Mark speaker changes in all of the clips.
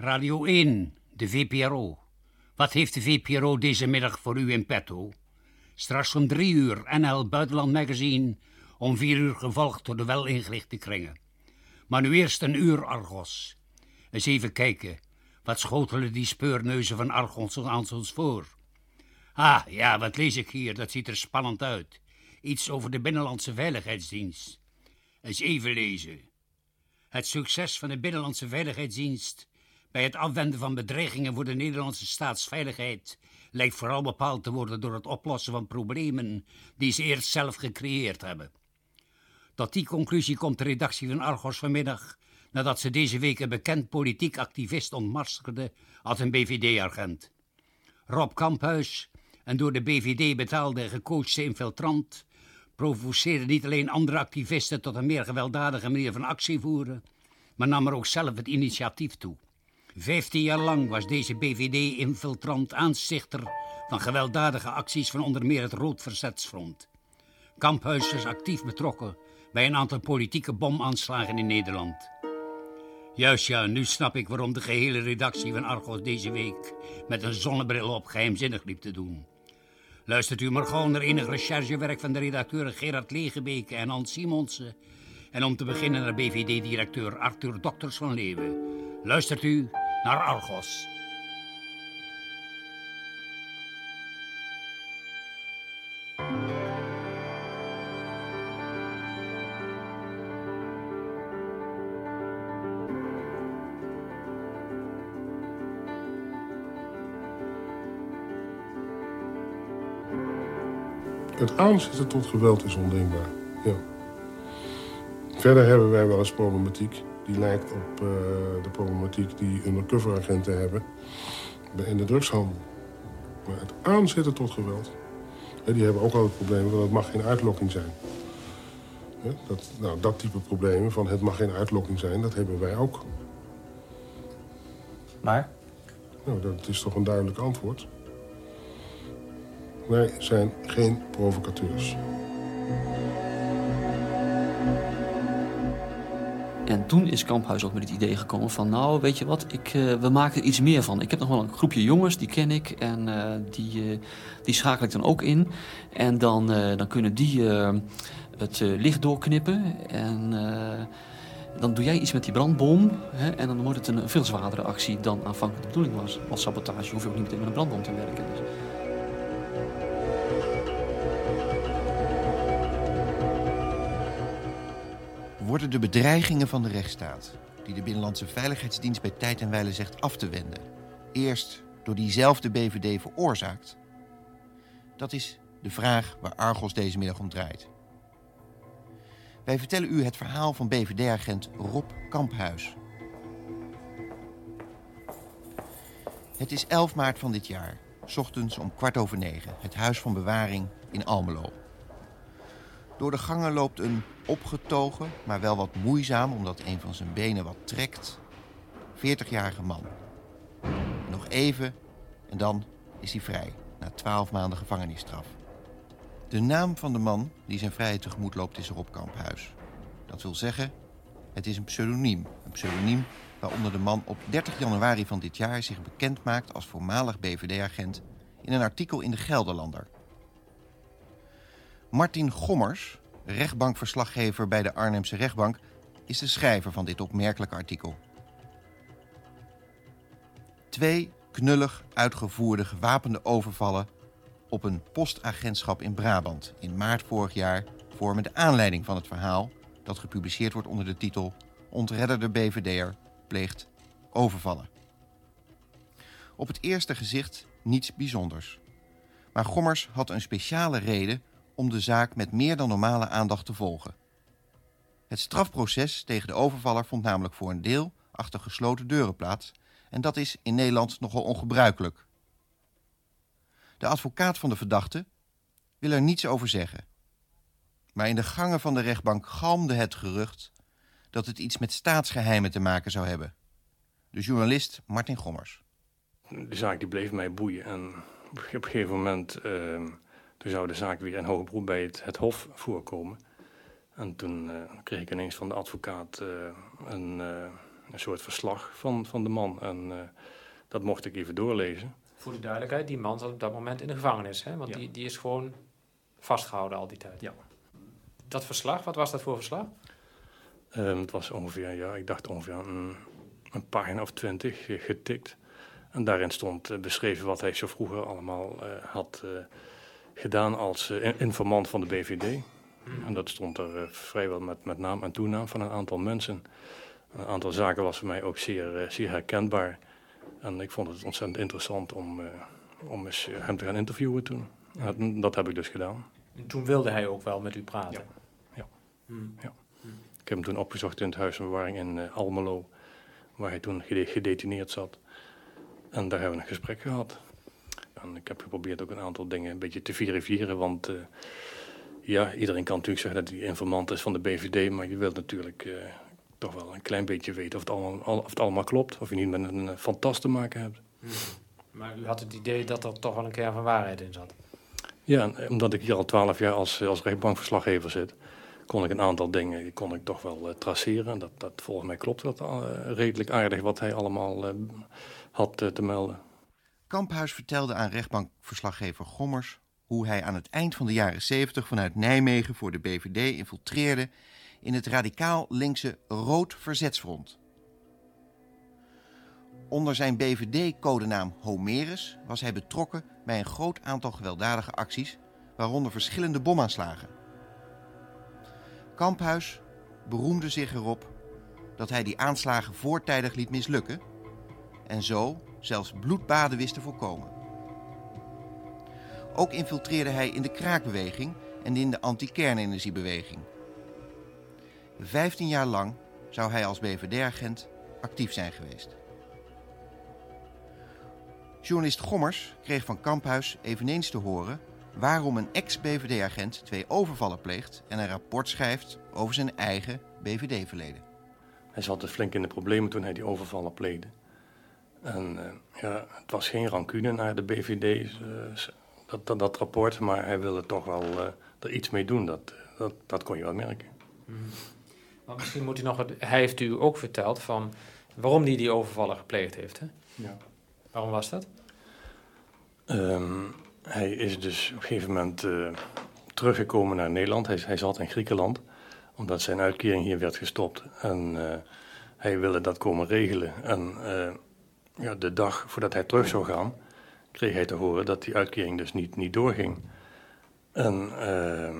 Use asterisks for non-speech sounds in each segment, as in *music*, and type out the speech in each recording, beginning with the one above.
Speaker 1: Radio 1, de VPRO. Wat heeft de VPRO deze middag voor u in petto? Straks om drie uur NL Buitenland Magazine, om vier uur gevolgd door de wel ingelichte kringen. Maar nu eerst een uur Argos. Eens even kijken, wat schotelen die speurneuzen van Argos aan ons voor? Ah, ja, wat lees ik hier, dat ziet er spannend uit. Iets over de Binnenlandse Veiligheidsdienst. Eens even lezen. Het succes van de Binnenlandse Veiligheidsdienst bij het afwenden van bedreigingen voor de Nederlandse staatsveiligheid lijkt vooral bepaald te worden door het oplossen van problemen die ze eerst zelf gecreëerd hebben. Tot die conclusie komt de redactie van Argos vanmiddag nadat ze deze week een bekend politiek activist ontmaskerde als een BVD-agent. Rob Kamphuis, een door de BVD betaalde gecoachte infiltrant, provoceerde niet alleen andere activisten tot een meer gewelddadige manier van actie voeren, maar nam er ook zelf het initiatief toe. Vijftien jaar lang was deze BVD-infiltrant aanstichter van gewelddadige acties van onder meer het Rood Verzetsfront. Kamphuis is actief betrokken bij een aantal politieke bomaanslagen in Nederland. Juist ja, nu snap ik waarom de gehele redactie van Argos deze week met een zonnebril op geheimzinnig liep te doen. Luistert u maar gewoon naar enig recherchewerk van de redacteuren Gerard Legebeke en Hans Simonsen. En om te beginnen naar BVD-directeur Arthur Dokters van Leeuwen. Luistert u naar Argos.
Speaker 2: Het aanzetten tot geweld is ondenkbaar. Ja. Verder hebben wij wel eens problematiek. Die lijkt op uh, de problematiek die undercover-agenten hebben in de drugshandel. Maar het aanzetten tot geweld, die hebben ook al het probleem dat het mag geen uitlokking zijn. Ja, dat, nou, dat type problemen van het mag geen uitlokking zijn, dat hebben wij ook.
Speaker 3: Maar?
Speaker 2: Nou, dat is toch een duidelijk antwoord. Wij zijn geen provocateurs.
Speaker 3: En toen is Kamphuis ook met het idee gekomen van... nou, weet je wat, ik, uh, we maken er iets meer van. Ik heb nog wel een groepje jongens, die ken ik. En uh, die, uh, die schakel ik dan ook in. En dan, dan kunnen die het licht doorknippen. En dan doe jij iets met die brandbom. Hè, en dan wordt het een veel zwaardere actie dan aanvankelijk de bedoeling was. Als sabotage hoef je ook niet meteen met een brandbom te werken. Dus.
Speaker 4: Worden de bedreigingen van de rechtsstaat, die de Binnenlandse Veiligheidsdienst bij tijd en wijle zegt af te wenden, eerst door diezelfde BVD veroorzaakt? Dat is de vraag waar Argos deze middag om draait. Wij vertellen u het verhaal van BVD-agent Rob Kamphuis. Het is 11 maart van dit jaar, ochtends om kwart over negen, het Huis van Bewaring in Almelo. Door de gangen loopt een opgetogen, maar wel wat moeizaam omdat een van zijn benen wat trekt, 40-jarige man. Nog even en dan is hij vrij, na 12 maanden gevangenisstraf. De naam van de man die zijn vrijheid tegemoet loopt is Rob Kamphuis. Dat wil zeggen, het is een pseudoniem. Een pseudoniem waaronder de man op 30 januari van dit jaar zich bekend maakt als voormalig BVD-agent in een artikel in de Gelderlander. Martin Gommers, rechtbankverslaggever bij de Arnhemse rechtbank, is de schrijver van dit opmerkelijke artikel. Twee knullig uitgevoerde gewapende overvallen op een postagentschap in Brabant in maart vorig jaar vormen de aanleiding van het verhaal dat gepubliceerd wordt onder de titel Ontredderde BVD'er pleegt overvallen. Op het eerste gezicht niets bijzonders. Maar Gommers had een speciale reden om de zaak met meer dan normale aandacht te volgen. Het strafproces tegen de overvaller vond namelijk voor een deel achter gesloten deuren plaats en dat is in Nederland nogal ongebruikelijk. De advocaat van de verdachte wil er niets over zeggen. Maar in de gangen van de rechtbank galmde het gerucht dat het iets met staatsgeheimen te maken zou hebben. De journalist Martin Gommers.
Speaker 5: De zaak die bleef mij boeien en op een gegeven moment uh, toen zou de zaak weer in hoger beroep bij het, het Hof voorkomen. En toen uh, kreeg ik ineens van de advocaat uh, een, uh, een soort verslag van, van de man. En eh, dat mocht ik even doorlezen.
Speaker 6: Voor de duidelijkheid, die man zat op dat moment in de gevangenis. Hè? Want
Speaker 5: Ja.
Speaker 6: die, die is gewoon vastgehouden al die tijd.
Speaker 5: Ja.
Speaker 6: Dat verslag, wat was dat voor verslag?
Speaker 5: Ehm, het was ongeveer, ja, ik dacht ongeveer een, een pagina of twintig eh, getikt. En daarin stond eh, beschreven wat hij zo vroeger allemaal eh, had eh, gedaan als eh, in- informant van de BVD. En dat stond er eh, vrijwel met, met naam en toenaam van een aantal mensen. Een aantal zaken was voor mij ook zeer, eh, zeer herkenbaar. En ik vond het ontzettend interessant om, om eens hem te gaan interviewen toen. En dat heb ik dus gedaan.
Speaker 6: En toen wilde hij ook wel met u praten.
Speaker 5: Ja.
Speaker 6: Hmm.
Speaker 5: Ik heb hem toen opgezocht in het huis van bewaring in Almelo, waar hij toen gede- gedetineerd zat. En daar hebben we een gesprek gehad. En ik heb geprobeerd ook een aantal dingen een beetje te verifiëren, want eh, ja, iedereen kan natuurlijk zeggen dat hij informant is van de BVD, maar je wilt natuurlijk eh, toch wel een klein beetje weten of het allemaal, al- of het allemaal klopt, of je niet met een fantast te maken hebt.
Speaker 6: Maar u had het idee dat er toch wel een kern van waarheid in zat.
Speaker 5: Ja, eh, omdat ik hier al twaalf jaar als, als rechtbankverslaggever zit, kon ik een aantal dingen kon ik toch wel traceren. Dat, dat volgens mij klopt dat redelijk aardig wat hij allemaal had te melden.
Speaker 4: Kamphuis vertelde aan rechtbankverslaggever Gommers hoe hij aan het eind van de jaren 70 vanuit Nijmegen voor de BVD infiltreerde in het radicaal linkse Rood Verzetsfront. Onder zijn BVD-codenaam Homerus was hij betrokken bij een groot aantal gewelddadige acties, waaronder verschillende bomaanslagen. Kamphuis beroemde zich erop dat hij die aanslagen voortijdig liet mislukken en zo zelfs bloedbaden wist te voorkomen. Ook infiltreerde hij in de kraakbeweging en in de anti-kernenergiebeweging. Vijftien jaar lang zou hij als BVD-agent actief zijn geweest. Journalist Gommers kreeg van Kamphuis eveneens te horen waarom een ex-BVD-agent twee overvallen pleegt en een rapport schrijft over zijn eigen BVD-verleden.
Speaker 5: Hij zat dus flink in de problemen toen hij die overvallen pleegde. En eh, ja, het was geen rancune naar de BVD, eh, dat, dat, dat rapport, maar hij wilde toch wel eh, er iets mee doen. Dat, dat, dat kon je wel merken.
Speaker 6: Maar misschien moet u nog... wat- Hij heeft u ook verteld van waarom hij die overvallen gepleegd heeft. Hè?
Speaker 5: Ja.
Speaker 6: Waarom was dat?
Speaker 5: Ehm, hij is dus op een gegeven moment teruggekomen naar Nederland. Hij, hij zat in Griekenland, omdat zijn uitkering hier werd gestopt. En hij wilde dat komen regelen. En ja, de dag voordat hij terug zou gaan, kreeg hij te horen dat die uitkering dus niet, niet doorging. En eh,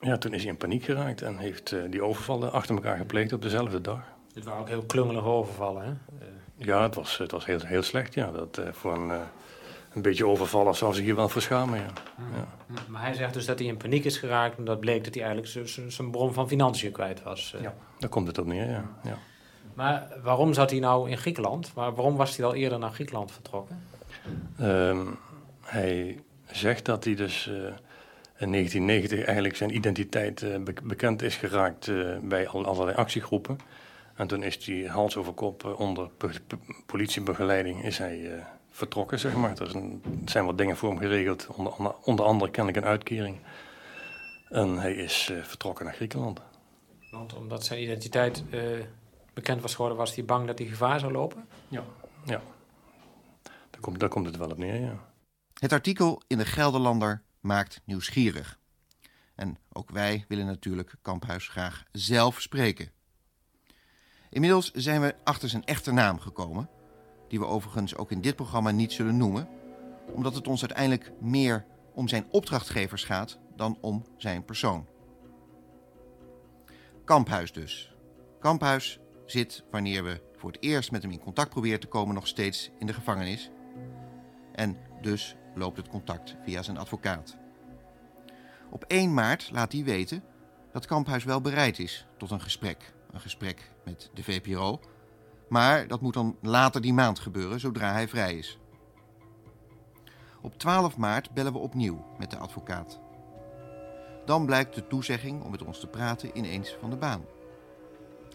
Speaker 5: ja, toen is hij in paniek geraakt en heeft eh, die overvallen achter elkaar gepleegd op dezelfde dag.
Speaker 6: Dit waren ook heel klungelige overvallen. Hè? Eh,
Speaker 5: Ja, het was, het was heel, heel slecht. Ja. Dat, voor een, een beetje overvallen zou zich hier wel voor schamen. Ja. Ja.
Speaker 6: Maar hij zegt dus dat hij in paniek is geraakt... omdat bleek dat hij eigenlijk zijn bron van financiën kwijt was.
Speaker 5: Ja. Daar komt het op neer, ja. ja.
Speaker 6: Maar waarom zat hij nou in Griekenland? Maar waarom was hij al eerder naar Griekenland vertrokken?
Speaker 5: Ehm, hij zegt dat hij dus eh, in 1990 eigenlijk zijn identiteit eh, be- bekend is geraakt eh, bij al- allerlei actiegroepen. En toen is hij hals over kop onder politiebegeleiding is hij, vertrokken, zeg maar. Er, zijn wat dingen voor hem geregeld, onder, onder, andere kennelijk een uitkering. En hij is vertrokken naar Griekenland.
Speaker 6: Want omdat zijn identiteit bekend was geworden... was hij bang dat hij gevaar zou lopen?
Speaker 5: Ja. ja. Daar, komt, daar komt het wel op neer, ja.
Speaker 4: Het artikel in de Gelderlander maakt nieuwsgierig. En ook wij willen natuurlijk Kamphuis graag zelf spreken. Inmiddels zijn we achter zijn echte naam gekomen, die we overigens ook in dit programma niet zullen noemen, omdat het ons uiteindelijk meer om zijn opdrachtgevers gaat dan om zijn persoon. Kamphuis dus. Kamphuis zit, wanneer we voor het eerst met hem in contact proberen te komen, nog steeds in de gevangenis. En dus loopt het contact via zijn advocaat. Op 1 maart laat hij weten dat Kamphuis wel bereid is tot een gesprek. Een gesprek met de VPRO. Maar dat moet dan later die maand gebeuren, zodra hij vrij is. Op 12 maart bellen we opnieuw met de advocaat. Dan blijkt de toezegging om met ons te praten ineens van de baan.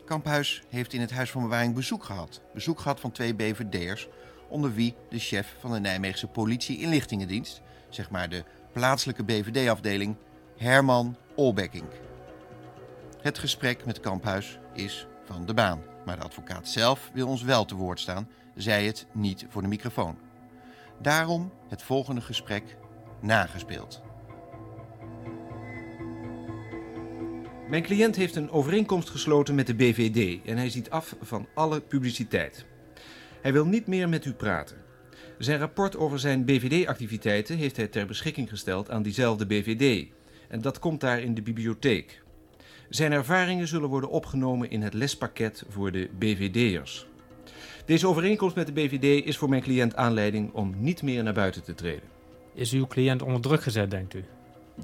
Speaker 4: Kamphuis heeft in het Huis van Bewaring bezoek gehad. Bezoek gehad van twee BVD'ers, onder wie de chef van de Nijmeegse politie-inlichtingendienst, zeg maar de plaatselijke BVD-afdeling, Herman Olbekking. Het gesprek met Kamphuis is van de baan. Maar de advocaat zelf wil ons wel te woord staan, zij het niet voor de microfoon. Daarom het volgende gesprek nagespeeld.
Speaker 7: Mijn cliënt heeft een overeenkomst gesloten met de BVD en hij ziet af van alle publiciteit. Hij wil niet meer met u praten. Zijn rapport over zijn BVD-activiteiten heeft hij ter beschikking gesteld aan diezelfde BVD. En dat komt daar in de bibliotheek. Zijn ervaringen zullen worden opgenomen in het lespakket voor de BVD'ers. Deze overeenkomst met de BVD is voor mijn cliënt aanleiding om niet meer naar buiten te treden.
Speaker 6: Is uw cliënt onder druk gezet, denkt u?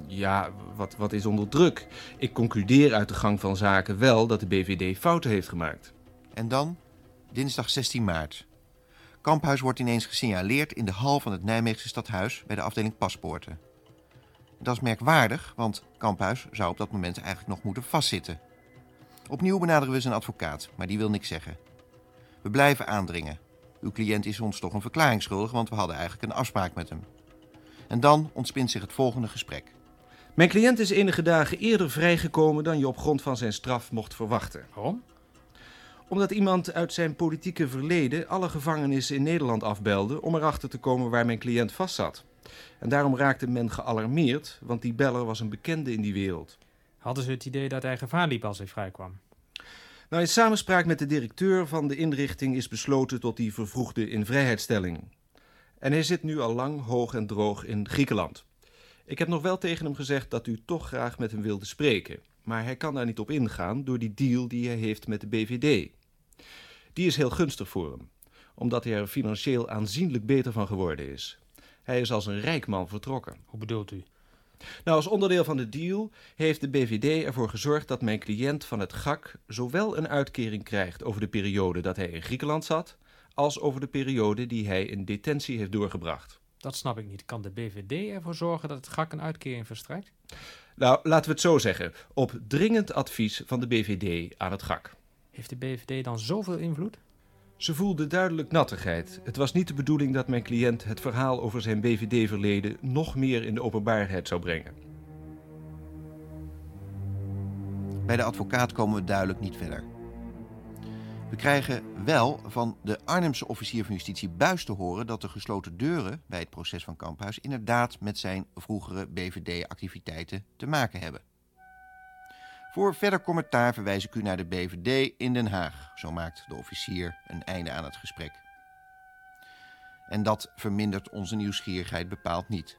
Speaker 7: Ja, wat, wat is onder druk? Ik concludeer uit de gang van zaken wel dat de BVD fouten heeft gemaakt.
Speaker 4: En dan, dinsdag 16 maart. Kamphuis wordt ineens gesignaleerd in de hal van het Nijmeegse stadhuis bij de afdeling paspoorten. Dat is merkwaardig, want Kamphuis zou op dat moment eigenlijk nog moeten vastzitten. Opnieuw benaderen we zijn advocaat, maar die wil niks zeggen. We blijven aandringen. Uw cliënt is ons toch een verklaring schuldig, want we hadden eigenlijk een afspraak met hem. En dan ontspint zich het volgende gesprek.
Speaker 7: Mijn cliënt is enige dagen eerder vrijgekomen dan je op grond van zijn straf mocht verwachten.
Speaker 6: Waarom?
Speaker 7: Omdat iemand uit zijn politieke verleden alle gevangenissen in Nederland afbelde om erachter te komen waar mijn cliënt vastzat. En daarom raakte men gealarmeerd, want die beller was een bekende in die wereld.
Speaker 6: Hadden ze het idee dat hij gevaar liep als hij vrijkwam?
Speaker 7: Nou, in samenspraak met de directeur van de inrichting is besloten tot die vervroegde invrijheidstelling. En hij zit nu al lang hoog en droog in Griekenland. Ik heb nog wel tegen hem gezegd dat u toch graag met hem wilde spreken. Maar hij kan daar niet op ingaan door die deal die hij heeft met de BVD. Die is heel gunstig voor hem, omdat hij er financieel aanzienlijk beter van geworden is. Hij is als een rijk man vertrokken.
Speaker 6: Hoe bedoelt u?
Speaker 7: Nou, als onderdeel van de deal heeft de BVD ervoor gezorgd dat mijn cliënt van het GAK zowel een uitkering krijgt over de periode dat hij in Griekenland zat, als over de periode die hij in detentie heeft doorgebracht.
Speaker 6: Dat snap ik niet. Kan de BVD ervoor zorgen dat het GAK een uitkering verstrekt?
Speaker 7: Nou, laten we het zo zeggen. Op dringend advies van de BVD aan het GAK.
Speaker 6: Heeft de BVD dan zoveel invloed?
Speaker 7: Ze voelde duidelijk nattigheid. Het was niet de bedoeling dat mijn cliënt het verhaal over zijn BVD-verleden nog meer in de openbaarheid zou brengen.
Speaker 4: Bij de advocaat komen we duidelijk niet verder. We krijgen wel van de Arnhemse officier van justitie Buis te horen dat de gesloten deuren bij het proces van Kamphuis inderdaad met zijn vroegere BVD-activiteiten te maken hebben. Voor verder commentaar verwijs ik u naar de BVD in Den Haag. Zo maakt de officier een einde aan het gesprek. En dat vermindert onze nieuwsgierigheid bepaald niet.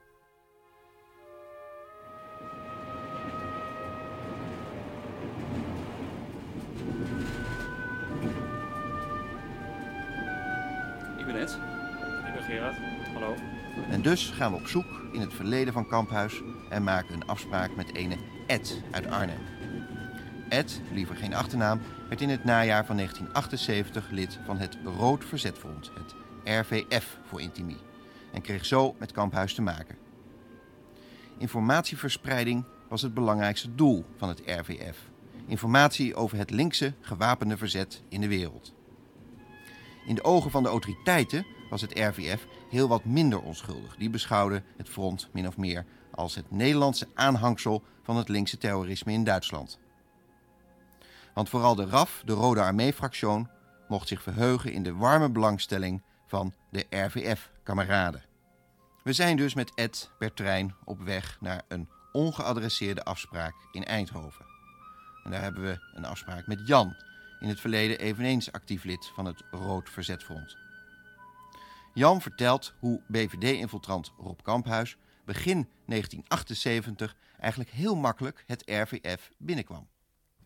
Speaker 3: Ben Ed.
Speaker 6: Ik ben Gerard. Hallo.
Speaker 4: En dus gaan we op zoek in het verleden van Kamphuis en maken een afspraak met ene Ed uit Arnhem. Ed, liever geen achternaam, werd in het najaar van 1978 lid van het Rood Verzetfront, het RVF voor intimie, en kreeg zo met Kamphuis te maken. Informatieverspreiding was het belangrijkste doel van het RVF. Informatie over het linkse gewapende verzet in de wereld. In de ogen van de autoriteiten was het RVF heel wat minder onschuldig. Die beschouwden het front min of meer als het Nederlandse aanhangsel van het linkse terrorisme in Duitsland. Want vooral de RAF, de Rode Armee-fractie, mocht zich verheugen in de warme belangstelling van de RVF-kameraden. We zijn dus met Ed per trein op weg naar een ongeadresseerde afspraak in Eindhoven. En daar hebben we een afspraak met Jan, in het verleden eveneens actief lid van het Rood Verzetfront. Jan vertelt hoe BVD-infiltrant Rob Kamphuis begin 1978 eigenlijk heel makkelijk het RVF binnenkwam.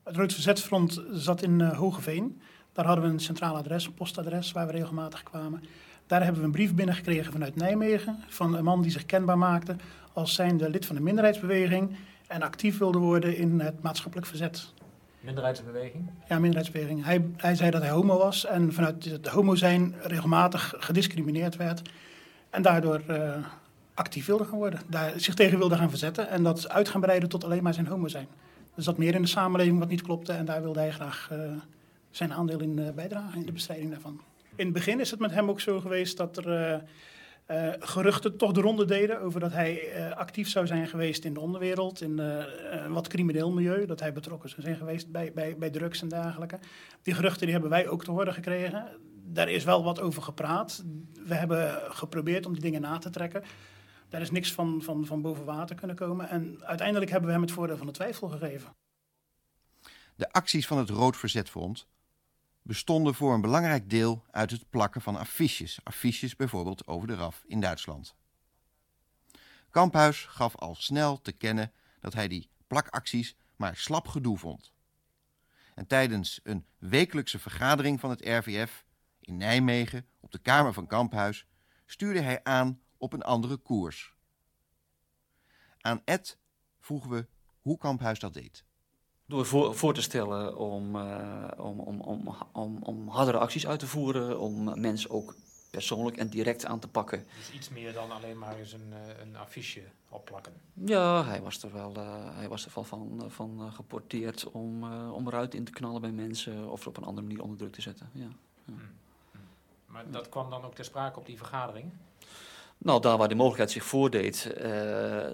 Speaker 8: Het Rood Verzetsfront zat in uh, Hogeveen. Daar hadden we een centraal adres, een postadres, waar we regelmatig kwamen. Daar hebben we een brief binnengekregen vanuit Nijmegen van een man die zich kenbaar maakte als zijnde lid van de minderheidsbeweging en actief wilde worden in het maatschappelijk verzet.
Speaker 6: Minderheidsbeweging?
Speaker 8: Ja, minderheidsbeweging. Hij, hij zei dat hij homo was en vanuit het homo zijn regelmatig gediscrimineerd werd en daardoor uh, actief wilde gaan worden, daar zich tegen wilde gaan verzetten en dat uit gaan breiden tot alleen maar zijn homo zijn. Er zat meer in de samenleving wat niet klopte en daar wilde hij graag uh, zijn aandeel in uh, bijdragen, in de bestrijding daarvan. In het begin is het met hem ook zo geweest dat er eh, geruchten toch de ronde deden over dat hij eh, actief zou zijn geweest in de onderwereld, in eh, wat crimineel milieu, dat hij betrokken zou zijn geweest bij, bij, bij drugs en dergelijke. Die geruchten die hebben wij ook te horen gekregen. Daar is wel wat over gepraat. We hebben geprobeerd om die dingen na te trekken. Daar is niks van, van, van boven water kunnen komen. En uiteindelijk hebben we hem het voordeel van de twijfel gegeven.
Speaker 4: De acties van het Rood Verzetfront bestonden voor een belangrijk deel uit het plakken van affiches. Affiches bijvoorbeeld over de RAF in Duitsland. Kamphuis gaf al snel te kennen dat hij die plakacties maar slap gedoe vond. En tijdens een wekelijkse vergadering van het RVF in Nijmegen op de Kamer van Kamphuis stuurde hij aan op een andere koers. Aan Ed vroegen we hoe Kamphuis dat deed.
Speaker 3: Door voor, voor te stellen om, uh, om, om, om, om, om hardere acties uit te voeren, om mensen ook persoonlijk en direct aan te pakken.
Speaker 6: Dus iets meer dan alleen maar eens een, uh, een affiche opplakken.
Speaker 3: Ja, hij was er wel, uh, hij was er wel van, van geporteerd om, om eruit in te knallen bij mensen of op een andere manier onder druk te zetten. Ja. ja.
Speaker 6: Hmm. Maar dat kwam dan ook ter sprake op die vergadering?
Speaker 3: Nou, daar waar de mogelijkheid zich voordeed, uh,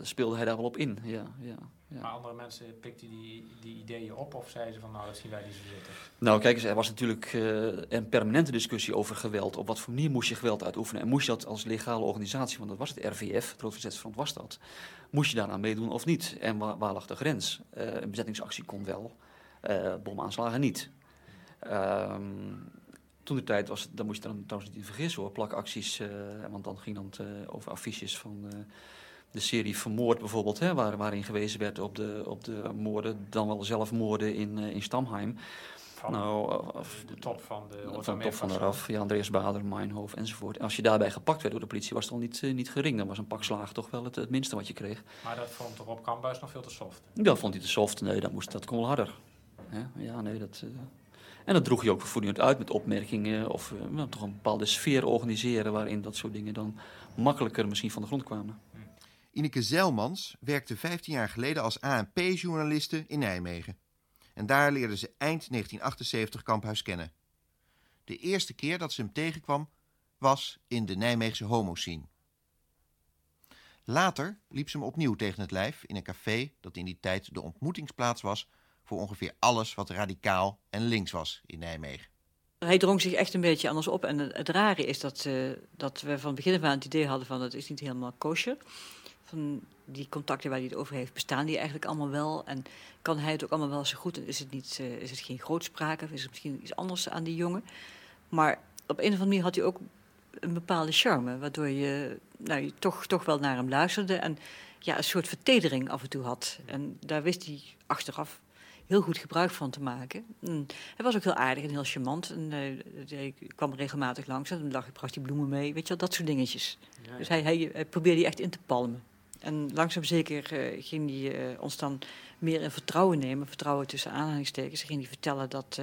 Speaker 3: speelde hij daar wel op in. Ja, ja, ja.
Speaker 6: Maar andere mensen pikten die, die ideeën op of zeiden ze van nou, dat zien wij niet zo zitten?
Speaker 3: Nou, kijk eens, er was natuurlijk uh, een permanente discussie over geweld. Op wat voor manier moest je geweld uitoefenen? En moest je dat als legale organisatie, want dat was het RVF, het Rood Verzetsfront was dat, moest je daaraan meedoen of niet? En waar, waar lag de grens? Uh, een bezettingsactie kon wel, bomaanslagen niet. Ehm toen de tijd was, dan moest je dan trouwens niet vergissen hoor, plakacties. Uh, want dan ging dan uh, over affiches van uh, de serie Vermoord bijvoorbeeld, hè, waar, waarin gewezen werd op de, op de moorden, dan wel zelfmoorden in, in Stamheim.
Speaker 6: Van nou, de top van de
Speaker 3: Van de top van de RAF, ja, Andreas Bader, Meinhof enzovoort. En als je daarbij gepakt werd door de politie, was het al niet, niet gering. Dan was een pak slagen toch wel het, het minste wat je kreeg.
Speaker 6: Maar dat vond toch op Kambuis nog veel te soft?
Speaker 3: Dat vond hij te soft. Nee, dat, moest, dat kon wel harder. Ja, nee, dat... En dat droeg je ook voortdurend uit met opmerkingen of uh, toch een bepaalde sfeer organiseren waarin dat soort dingen dan makkelijker misschien van de grond kwamen.
Speaker 4: Ineke Zelmans werkte 15 jaar geleden als ANP-journaliste in Nijmegen. En daar leerde ze eind 1978 Kamphuis kennen. De eerste keer dat ze hem tegenkwam was in de Nijmeegse homoscene. Later liep ze hem opnieuw tegen het lijf in een café dat in die tijd de ontmoetingsplaats was ongeveer alles wat radicaal en links was in Nijmegen.
Speaker 9: Hij drong zich echt een beetje anders op. En het, rare is dat, uh, dat we van begin af aan het idee hadden van dat is niet helemaal kosher. Van die contacten waar hij het over heeft, bestaan die eigenlijk allemaal wel? En kan hij het ook allemaal wel zo goed? En is het, niet, uh, is het geen grootspraak of is het misschien iets anders aan die jongen? Maar op een of andere manier had hij ook een bepaalde charme, waardoor je, nou, je toch, toch wel naar hem luisterde en ja, een soort vertedering af en toe had. En daar wist hij achteraf heel goed gebruik van te maken. En hij was ook heel aardig en heel charmant. En, uh, ik kwam regelmatig langs en dan dacht ik, bracht die bloemen mee. Weet je wel, dat soort dingetjes. Ja, ja. Dus hij, hij, hij, probeerde die echt in te palmen. En langzaam zeker uh, ging hij uh, ons dan meer in vertrouwen nemen. Vertrouwen tussen aanhalingstekens. Hij ging hij vertellen dat,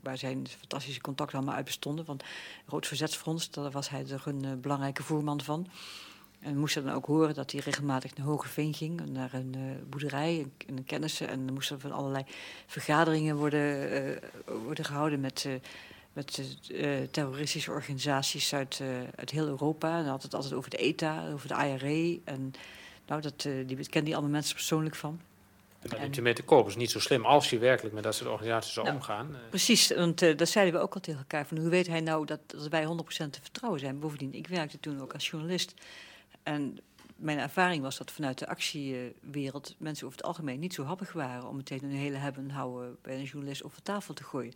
Speaker 9: waar zijn fantastische contacten allemaal uit bestonden. Want Rood Verzetsfront, daar was hij er een belangrijke voerman van. En we moesten dan ook horen dat hij regelmatig naar Hogeveen ging, naar een uh, boerderij, een, een kennissen. En er moesten van allerlei vergaderingen worden, uh, worden gehouden met, uh, met terroristische organisaties uit, uit heel Europa. En dan had het altijd over de ETA, over de IRA. En nou, dat, die kende die allemaal mensen persoonlijk van.
Speaker 6: Dat je te koop. is niet zo slim als je werkelijk met dat soort organisaties zou nou, omgaan.
Speaker 9: Precies, want uh, dat zeiden we ook al tegen elkaar. Van, hoe weet hij nou dat, dat wij 100% te vertrouwen zijn? Bovendien, ik werkte toen ook als journalist. En mijn ervaring was dat vanuit de actiewereld mensen over het algemeen niet zo happig waren om meteen een hele hebben houden bij een journalist over tafel te gooien.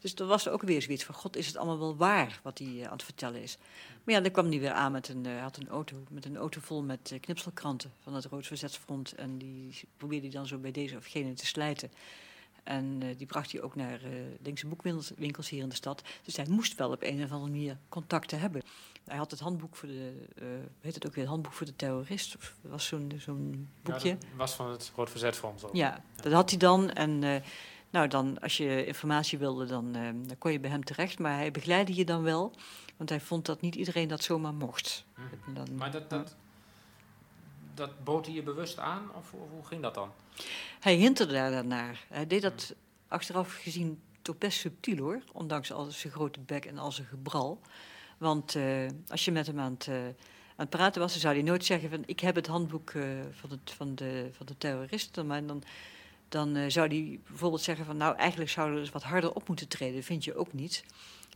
Speaker 9: Dus er was ook weer zoiets van: God, is het allemaal wel waar wat hij uh, aan het vertellen is? Maar ja, dan kwam hij weer aan met een, uh, had een auto, met een auto vol met uh, knipselkranten van het Rood Verzetsfront. En die probeerde hij dan zo bij deze of gene te slijten. En uh, die bracht hij ook naar uh, linkse boekwinkels hier in de stad. Dus hij moest wel op een of andere manier contacten hebben. Hij had het handboek voor de, uh, heet het ook weer, het handboek voor de terrorist. Of was zo'n zo'n boekje.
Speaker 6: Ja, dat was van het Rood Verzetfonds.
Speaker 9: Ja, ja, dat had hij dan. En nou, dan, als je informatie wilde, dan, dan kon je bij hem terecht. Maar hij begeleidde je dan wel. Want hij vond dat niet iedereen dat zomaar mocht.
Speaker 6: Mm. Dan, maar dat, dat, dat bood hij je bewust aan? Of, of hoe ging dat dan?
Speaker 9: Hij hinterde daar naar. Hij deed dat hmm. achteraf gezien toch best subtiel hoor. Ondanks al zijn grote bek en al zijn gebral. Want eh, als je met hem aan het, eh, aan het praten was, dan zou hij nooit zeggen van... ik heb het handboek eh, van, het, van, de, van de terroristen. Maar dan, dan zou hij bijvoorbeeld zeggen van... nou, eigenlijk zouden we dus wat harder op moeten treden. Vind je ook niet?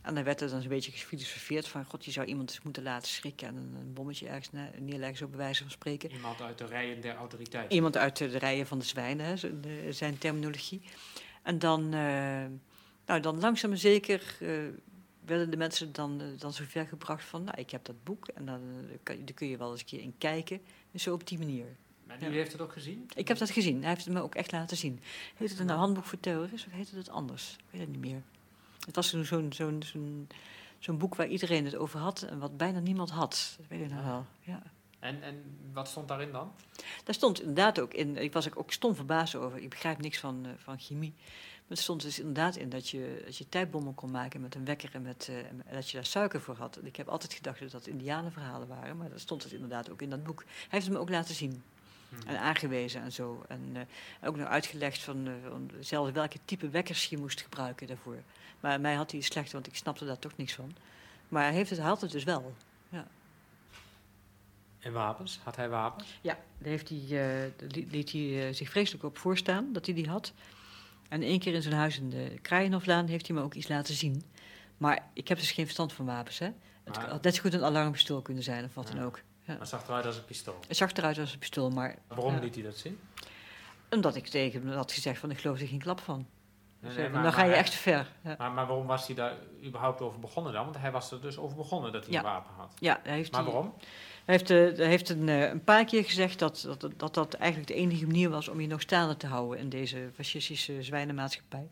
Speaker 9: En dan werd er dan een beetje gefilosofeerd van... god, je zou iemand moeten laten schrikken... en een, bommetje ergens ne- neerleggen, zo bij wijze van spreken.
Speaker 6: Iemand uit de rijen der autoriteit.
Speaker 9: Iemand uit de rijen van de zwijnen, hè, zijn terminologie. En dan, eh, nou, dan langzaam maar zeker eh, werden de mensen dan, eh, dan zover gebracht van... nou, ik heb dat boek en dan, kan, kun je wel eens een keer in kijken. En zo op die manier.
Speaker 6: Maar u heeft het ook gezien?
Speaker 9: Ik heb dat gezien. Hij heeft het me ook echt laten zien. Heet het een handboek voor terroristen of heette het anders? Ik weet het niet meer. Het was zo'n zo'n zo'n zo'n zo'n boek waar iedereen het over had... en wat bijna niemand had. Dat weet ik nog wel, ja.
Speaker 6: En, en wat stond daarin dan?
Speaker 9: Daar stond inderdaad ook in, ik was ook stom verbaasd over, ik begrijp niks van, eh, van chemie. Maar er stond dus inderdaad in dat je, dat je tijdbommen kon maken met een wekker en, met, eh, en dat je daar suiker voor had. En ik heb altijd gedacht dat dat indianenverhalen waren, maar dat stond het inderdaad ook in dat boek. Hij heeft het me ook laten zien en aangewezen en zo. En eh, ook nog uitgelegd van, eh, van zelfs welke type wekkers je moest gebruiken daarvoor. Maar mij had hij slecht, want ik snapte daar toch niks van. Maar hij, heeft het, hij had het dus wel.
Speaker 6: En wapens? Had hij wapens?
Speaker 9: Ja, daar heeft hij, eh, li- liet hij zich vreselijk op voorstaan dat hij die had. En één keer in zijn huis in de Kraaienhoflaan heeft hij me ook iets laten zien. Maar ik heb dus geen verstand van wapens, hè. Het
Speaker 6: Maar-
Speaker 9: had net zo goed een alarmpistool kunnen zijn of wat
Speaker 6: Ja.
Speaker 9: dan ook.
Speaker 6: Maar het zag eruit als een pistool.
Speaker 9: Het zag eruit als een pistool, maar
Speaker 6: Waarom liet hij dat zien?
Speaker 9: omdat ik tegen hem had gezegd van ik geloof er geen klap van.
Speaker 6: Nee,
Speaker 9: Dus,
Speaker 6: nee,
Speaker 9: eh,
Speaker 6: maar-
Speaker 9: dan ga je echt te ver. Ja,
Speaker 6: Maar, maar waarom was hij daar überhaupt over begonnen dan? Want hij was er dus over begonnen dat hij
Speaker 9: Ja.
Speaker 6: een wapen had.
Speaker 9: ja hij heeft
Speaker 6: Maar
Speaker 9: die-
Speaker 6: waarom?
Speaker 9: Hij heeft, eh, hij heeft een, eh, een paar keer gezegd dat dat, dat dat eigenlijk de enige manier was om je nog staande te houden in deze fascistische zwijnenmaatschappij.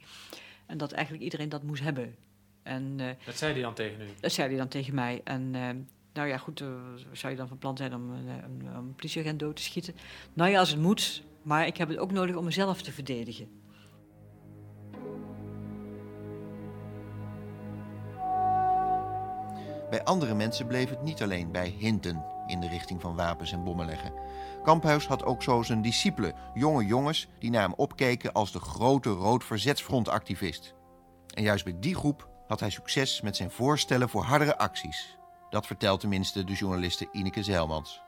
Speaker 9: En dat eigenlijk iedereen dat moest hebben. En
Speaker 6: Dat zei hij dan tegen u.
Speaker 9: dat zei hij dan tegen mij. En nou ja, goed, eh, zou je dan van plan zijn om een, eh, een, een politieagent dood te schieten? Nou ja, als het moet. Maar ik heb het ook nodig om mezelf te verdedigen.
Speaker 4: Bij andere mensen bleef het niet alleen bij hinten in de richting van wapens en bommen leggen. Kamphuis had ook zo zijn discipelen, jonge jongens die naar hem opkeken als de grote rood verzetsfrontactivist. En juist bij die groep had hij succes met zijn voorstellen voor hardere acties. Dat vertelt tenminste de journaliste Ineke Zeilmans.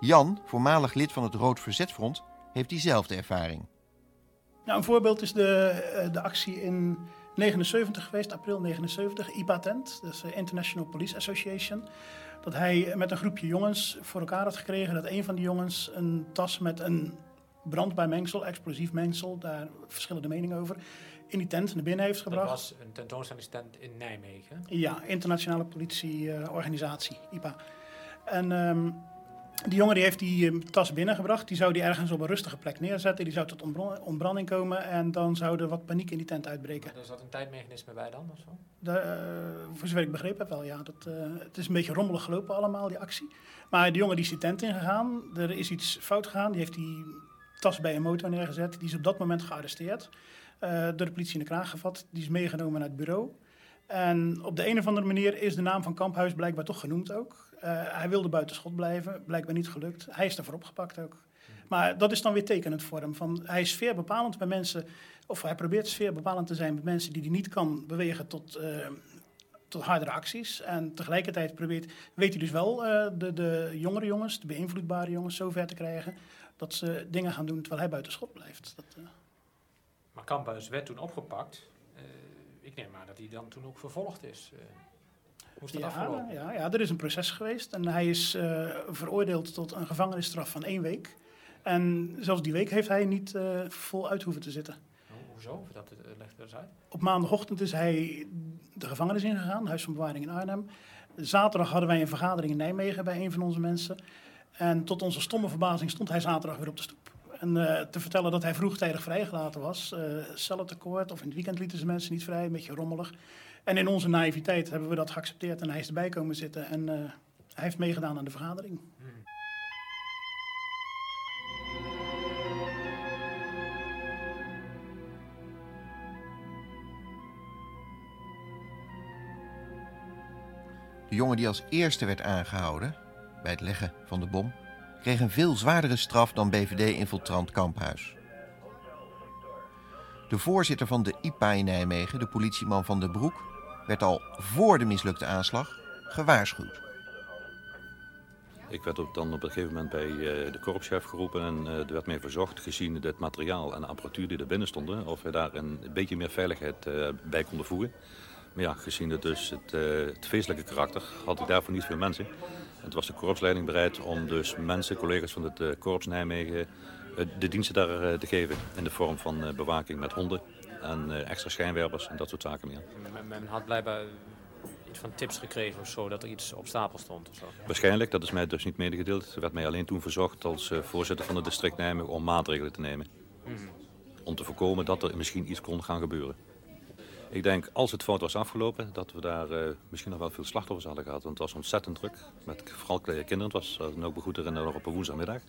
Speaker 4: Jan, voormalig lid van het Rood Verzetfront, heeft diezelfde ervaring.
Speaker 8: Nou, een voorbeeld is de, eh, de actie in 79 geweest, april 79, IPATENT, dus de International Police Association. Dat hij met een groepje jongens voor elkaar had gekregen dat een van die jongens een tas met een brandbaar mengsel, explosief mengsel, daar verschillende meningen over, in die tent naar binnen heeft
Speaker 6: Dat
Speaker 8: gebracht.
Speaker 6: was een tentoonstellingstent in Nijmegen.
Speaker 8: Ja, internationale politieorganisatie, IPA. En ehm, die jongen die heeft die ehm, tas binnengebracht. Die zou die ergens op een rustige plek neerzetten. Die zou tot ontbra- ontbranding komen en dan zou er wat paniek in die tent uitbreken.
Speaker 6: Er zat een tijdmechanisme bij dan of zo?
Speaker 8: De, eh, voor zover ik begrepen heb wel, ja. Dat, eh, het is een beetje rommelig gelopen allemaal, die actie. Maar die jongen die is die tent ingegaan. Er is iets fout gegaan. Die heeft die tas bij een motor neergezet. Die is op dat moment gearresteerd. Eh, door de politie in de kraag gevat. Die is meegenomen naar het bureau. En op de een of andere manier is de naam van Kamphuis blijkbaar toch genoemd ook. Eh, hij wilde buiten schot blijven, blijkbaar niet gelukt. Hij is daarvoor opgepakt ook. Maar dat is dan weer tekenend voor hem. Van, hij is sfeerbepalend bij mensen, of hij probeert sfeerbepalend te zijn bij mensen die hij niet kan bewegen tot, eh, tot hardere acties. En tegelijkertijd probeert, weet hij dus wel de, de jongere jongens, de beïnvloedbare jongens, zover te krijgen dat ze dingen gaan doen terwijl hij buiten schot blijft. Dat,
Speaker 6: Maar Kamphuis werd toen opgepakt. Eh, ik neem aan dat hij dan toen ook vervolgd is. Eh, hoe is dat
Speaker 8: Ja,
Speaker 6: afgelopen?
Speaker 8: ja, ja, er is een proces geweest en hij is eh, veroordeeld tot een gevangenisstraf van één week. En zelfs die week heeft hij niet vol uit hoeven te zitten.
Speaker 6: Ho- hoezo? Dat legt er eens uit.
Speaker 8: Op maandagochtend is hij de gevangenis ingegaan, Huis van Bewaring in Arnhem. Zaterdag hadden wij een vergadering in Nijmegen bij een van onze mensen. En tot onze stomme verbazing stond hij zaterdag weer op de stoep. En eh, te vertellen dat hij vroegtijdig vrijgelaten was, uh, cellentekort of in het weekend lieten ze mensen niet vrij, een beetje rommelig. En in onze naïviteit hebben we dat geaccepteerd en hij is erbij komen zitten en uh, hij heeft meegedaan aan de vergadering.
Speaker 4: De jongen die als eerste werd aangehouden bij het leggen van de bom, kreeg een veel zwaardere straf dan BVD-infiltrant Kamphuis. De voorzitter van de IPA in Nijmegen, de politieman van de Broek, werd al voor de mislukte aanslag gewaarschuwd.
Speaker 10: Ik werd dan op een gegeven moment bij uh, de korpschef geroepen en uh, er werd mij verzocht, gezien het materiaal en de apparatuur die er binnen stonden, of we daar een beetje meer veiligheid uh, bij konden voegen. Maar ja, gezien het, dus het, het feestelijke karakter, had ik daarvoor niet veel mensen. Het was de korpsleiding bereid om dus mensen, collega's van het korps Nijmegen, de diensten daar te geven. In de vorm van bewaking met honden en extra schijnwerpers en dat soort zaken meer.
Speaker 6: Men had blijkbaar iets van tips gekregen of zo, dat er iets op stapel stond? Of zo.
Speaker 10: Waarschijnlijk, dat is mij dus niet medegedeeld. Er werd mij alleen toen verzocht als voorzitter van het district Nijmegen om maatregelen te nemen. Mm -hmm. Om te voorkomen dat er misschien iets kon gaan gebeuren. Ik denk, als het fout was afgelopen, dat we daar uh, misschien nog wel veel slachtoffers hadden gehad. Want het was ontzettend druk, met vooral kleine kinderen. Het was uh, ook goed herinneren op een woensdagmiddag.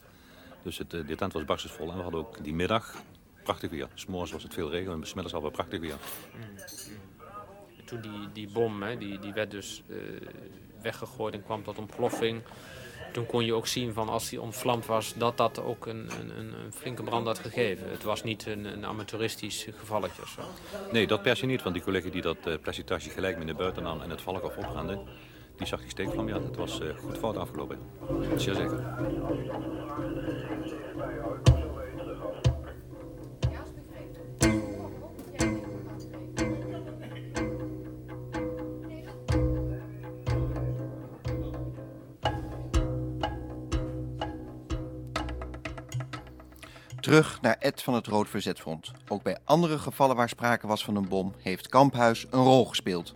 Speaker 10: Dus het, uh, de tent was barstensvol en we hadden ook die middag prachtig weer. S'morgens was het veel regen en smiddags hadden we prachtig weer. Mm
Speaker 6: toen die, die bom, hè, die, die werd dus uh, weggegooid en kwam tot ontploffing. Toen kon je ook zien van als die ontvlamd was, dat dat ook een, een, een flinke brand had gegeven. Het was niet een, een amateuristisch gevalletje of zo.
Speaker 10: Nee, dat per se niet. Want die collega die dat uh, gelijk met de buiten aan en het valk opbrandde, die zag die steekvlam. Ja, het was uh, goed fout afgelopen. Zeer zeker.
Speaker 4: Terug naar Ed van het Rood Verzetfront. Ook bij andere gevallen waar sprake was van een bom heeft Kamphuis een rol gespeeld.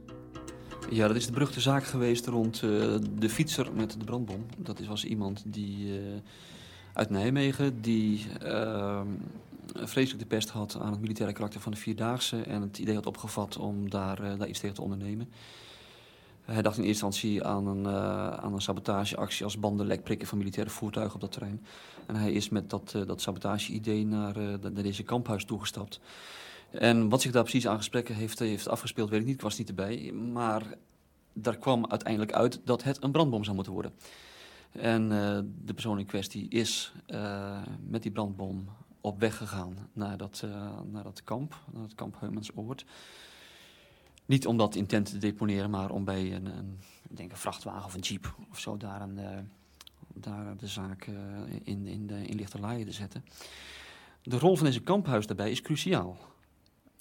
Speaker 3: Ja, dat is de beruchte zaak geweest rond uh, de fietser met de brandbom. Dat was iemand die uh, uit Nijmegen die uh, vreselijk de pest had aan het militaire karakter van de Vierdaagse en het idee had opgevat om daar, daar iets tegen te ondernemen. Hij dacht in eerste instantie aan een, aan een sabotageactie als bandenlek prikken van militaire voertuigen op dat terrein. En hij is met dat, uh, dat sabotage-idee naar, uh, naar deze kamphuis toegestapt. En wat zich daar precies aan gesprekken heeft, heeft afgespeeld, weet ik niet. Ik was niet erbij. Maar daar kwam uiteindelijk uit dat het een brandbom zou moeten worden. En de persoon in kwestie is met die brandbom op weg gegaan naar dat, naar dat kamp, naar het kamp Heumensoord. Niet om dat intent te deponeren, maar om bij een, een, denk een vrachtwagen of een jeep of zo daar, een, daar de zaak uh, in, in, de, in lichterlaaien te zetten. De rol van deze kamphuis daarbij is cruciaal.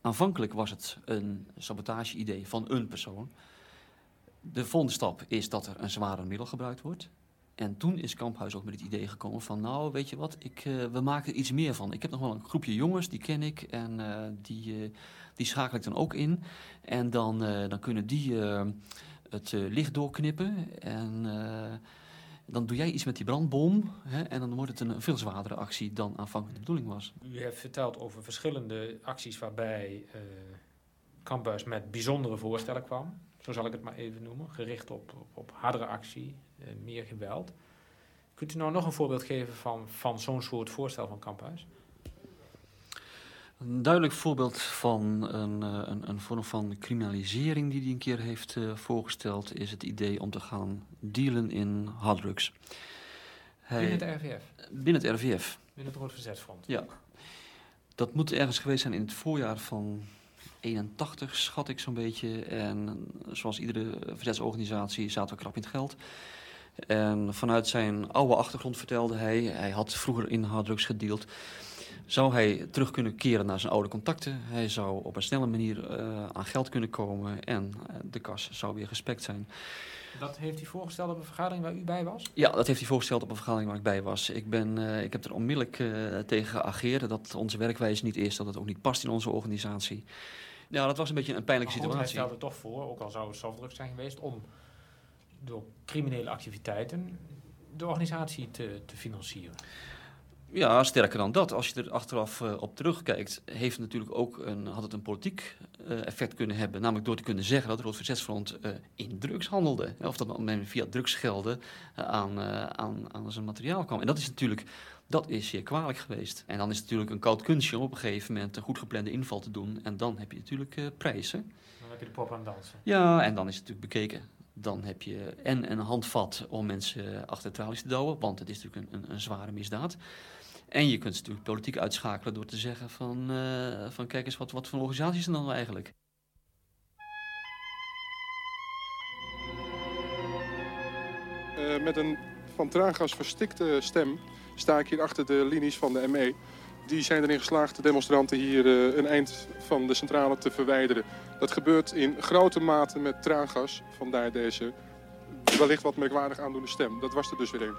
Speaker 3: Aanvankelijk was het een sabotage-idee van een persoon. De volgende stap is dat er een zware middel gebruikt wordt. En toen is Kamphuis ook met het idee gekomen van... nou, weet je wat, ik, uh, we maken er iets meer van. Ik heb nog wel een groepje jongens, die ken ik. En uh, die, uh, die schakel ik dan ook in. En dan, dan kunnen die het licht doorknippen. En dan doe jij iets met die brandbom. Hè, en dan wordt het een veel zwaardere actie dan aanvankelijk de bedoeling was.
Speaker 6: U heeft verteld over verschillende acties waarbij Kamphuis met bijzondere voorstellen kwam. Zo zal ik het maar even noemen. Gericht op, op, op hardere actie, meer geweld. Kunt u nou nog een voorbeeld geven van, van zo'n soort voorstel van Kamphuis?
Speaker 3: Een duidelijk voorbeeld van een, een, een vorm van criminalisering die hij een keer heeft uh, voorgesteld... is het idee om te gaan dealen in harddrugs.
Speaker 6: Hij, binnen het RVF?
Speaker 3: Binnen het RVF.
Speaker 6: Binnen het Rood Verzetsfront?
Speaker 3: Ja. Dat moet ergens geweest zijn in het voorjaar van 81, schat ik zo'n beetje. En zoals iedere verzetsorganisatie zaten we krap in het geld... En vanuit zijn oude achtergrond vertelde hij, hij had vroeger in harddrugs gedeeld, zou hij terug kunnen keren naar zijn oude contacten. Hij zou op een snelle manier uh, aan geld kunnen komen en uh, de kas zou weer gespekt zijn.
Speaker 6: Dat heeft hij voorgesteld op een vergadering waar u bij was?
Speaker 3: Ja, dat heeft hij voorgesteld op een vergadering waar ik bij was. Ik, ben, uh, ik heb er onmiddellijk tegen geageerd dat onze werkwijze niet is, dat het ook niet past in onze organisatie. Ja, dat was een beetje een pijnlijke
Speaker 6: maar goed,
Speaker 3: situatie.
Speaker 6: Hij stelde toch voor, ook al zou het softdrugs zijn geweest, om door criminele activiteiten de organisatie te, te financieren.
Speaker 3: Ja, sterker dan dat. Als je er achteraf uh, op terugkijkt, heeft het natuurlijk ook een, had het een politiek uh, effect kunnen hebben. Namelijk door te kunnen zeggen dat het Rood Verzetsfront uh, in drugs handelde. Of dat men via drugsgelden aan, aan, aan zijn materiaal kwam. En dat is natuurlijk dat is zeer kwalijk geweest. En dan is het natuurlijk een koud kunstje om op een gegeven moment een goed geplande inval te doen. En dan heb je natuurlijk prijzen.
Speaker 6: Dan heb je de pop aan dansen.
Speaker 3: Ja, en dan is het natuurlijk bekeken. Dan heb je en een handvat om mensen achter de tralies te douwen, want het is natuurlijk een, een, een zware misdaad. En je kunt natuurlijk politiek uitschakelen door te zeggen van, uh, van kijk eens, wat, wat voor organisatie is er dan eigenlijk?
Speaker 11: Eh, met een van traangas verstikte stem sta ik hier achter de linies van de ME. Die zijn erin geslaagd de demonstranten hier eh, een eind van de centrale te verwijderen. Dat gebeurt in grote mate met traangas, vandaar deze wellicht wat merkwaardig aandoende stem. Dat was er dus weer een.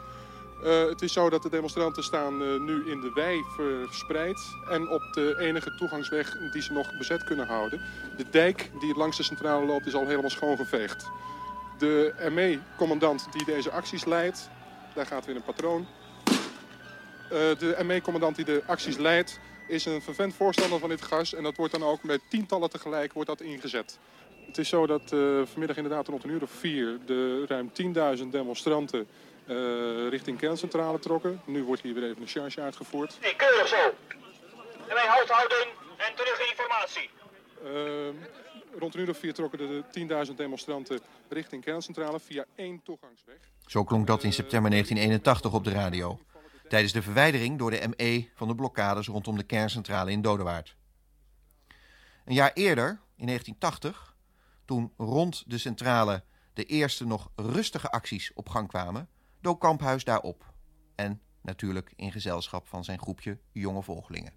Speaker 11: Uh, het is zo dat de demonstranten staan uh, nu in de wei verspreid en op de enige toegangsweg die ze nog bezet kunnen houden. De dijk die langs de centrale loopt is al helemaal schoongeveegd. De ME-commandant die deze acties leidt, daar gaat weer een patroon. Uh, de ME-commandant die de acties leidt is een vervent voorstander van dit gas en dat wordt dan ook met tientallen tegelijk wordt dat ingezet. Het is zo dat vanmiddag inderdaad rond een uur of vier de ruim 10.000 demonstranten uh, richting kerncentrale trokken. Nu wordt hier weer even een charge uitgevoerd.
Speaker 12: Nee, keurig zo. En wij halt houden en terug informatie.
Speaker 11: Uh, rond een uur of vier trokken de 10.000 demonstranten richting kerncentrale via één toegangsweg.
Speaker 4: Zo klonk dat in september 1981 op de radio. Tijdens de verwijdering door de ME van de blokkades rondom de kerncentrale in Dodewaard. Een jaar eerder, in 1980, toen rond de centrale de eerste nog rustige acties op gang kwamen, dook Kamphuis daarop. En natuurlijk in gezelschap van zijn groepje jonge volgelingen.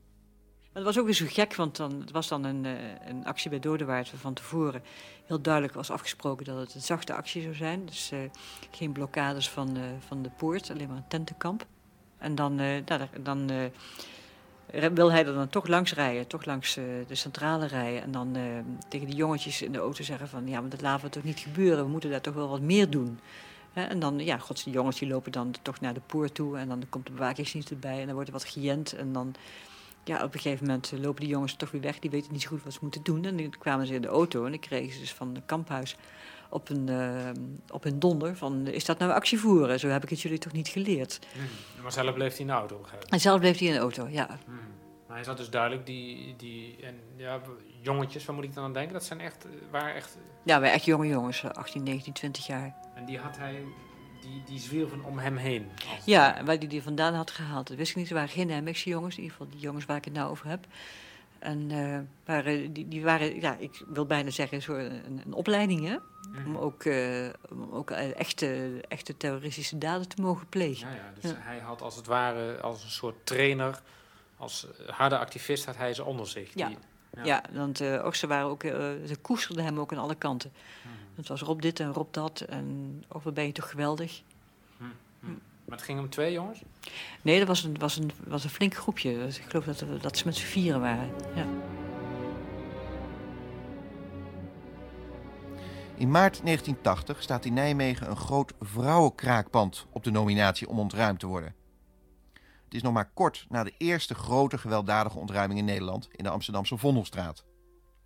Speaker 9: Maar het was ook weer zo gek, want dan, het was dan een, een actie bij Dodewaard... waar van tevoren heel duidelijk was afgesproken dat het een zachte actie zou zijn. Dus uh, geen blokkades van, van de poort, alleen maar een tentenkamp. En dan, uh, nou, dan wil hij er dan toch langs rijden, toch langs de centrale rijden. En dan tegen die jongetjes in de auto zeggen van... ja, maar dat laten we toch niet gebeuren, we moeten daar toch wel wat meer doen... En dan, ja, gods, die jongens die lopen dan toch naar de poort toe. En dan komt de bewakingsdienst erbij. En dan wordt er wat geënt. En dan, ja, op een gegeven moment lopen die jongens toch weer weg. Die weten niet zo goed wat ze moeten doen. En dan kwamen ze in de auto. En dan kregen ze dus van het kamphuis op een, uh, op een donder van... is dat nou actie voeren? Zo heb ik het jullie toch niet geleerd.
Speaker 6: Mm. Maar zelf bleef hij in de auto?
Speaker 9: En zelf bleef hij in de auto, ja.
Speaker 6: Mm. Maar hij zat dus duidelijk, die, die en, ja, jongetjes, waar moet ik dan aan denken? Dat zijn echt, waren echt...
Speaker 9: Ja, wij echt jonge jongens, 18, 19, 20 jaar.
Speaker 6: En die had hij, die, die zwierven om hem heen?
Speaker 9: Ja, waar hij die vandaan had gehaald, dat wist ik niet. Ze waren geen Nemexse jongens, in ieder geval die jongens waar ik het nou over heb. En uh, waren, die, die waren, ja, ik wil bijna zeggen, zo een, een opleiding, hè? Mm. Om ook, uh, om ook echte, echte terroristische daden te mogen plegen.
Speaker 6: Ja, ja dus ja. hij had als het ware als een soort trainer als harde activist had hij ze onder zich.
Speaker 9: Ja, die, ja. ja want uh, ook ze, waren ook, uh, ze koesterden hem ook aan alle kanten. Mm. Het was Rob dit en Rob dat. En ook wat ben je toch geweldig.
Speaker 6: Mm. Mm. Maar het ging om twee jongens?
Speaker 9: Nee, dat was een, was een, was een flink groepje. Dus ik geloof dat, dat ze met z'n vieren waren. Ja.
Speaker 4: In maart 1980 staat in Nijmegen een groot vrouwenkraakpand op de nominatie om ontruimd te worden. Het is nog maar kort na de eerste grote gewelddadige ontruiming in Nederland in de Amsterdamse Vondelstraat.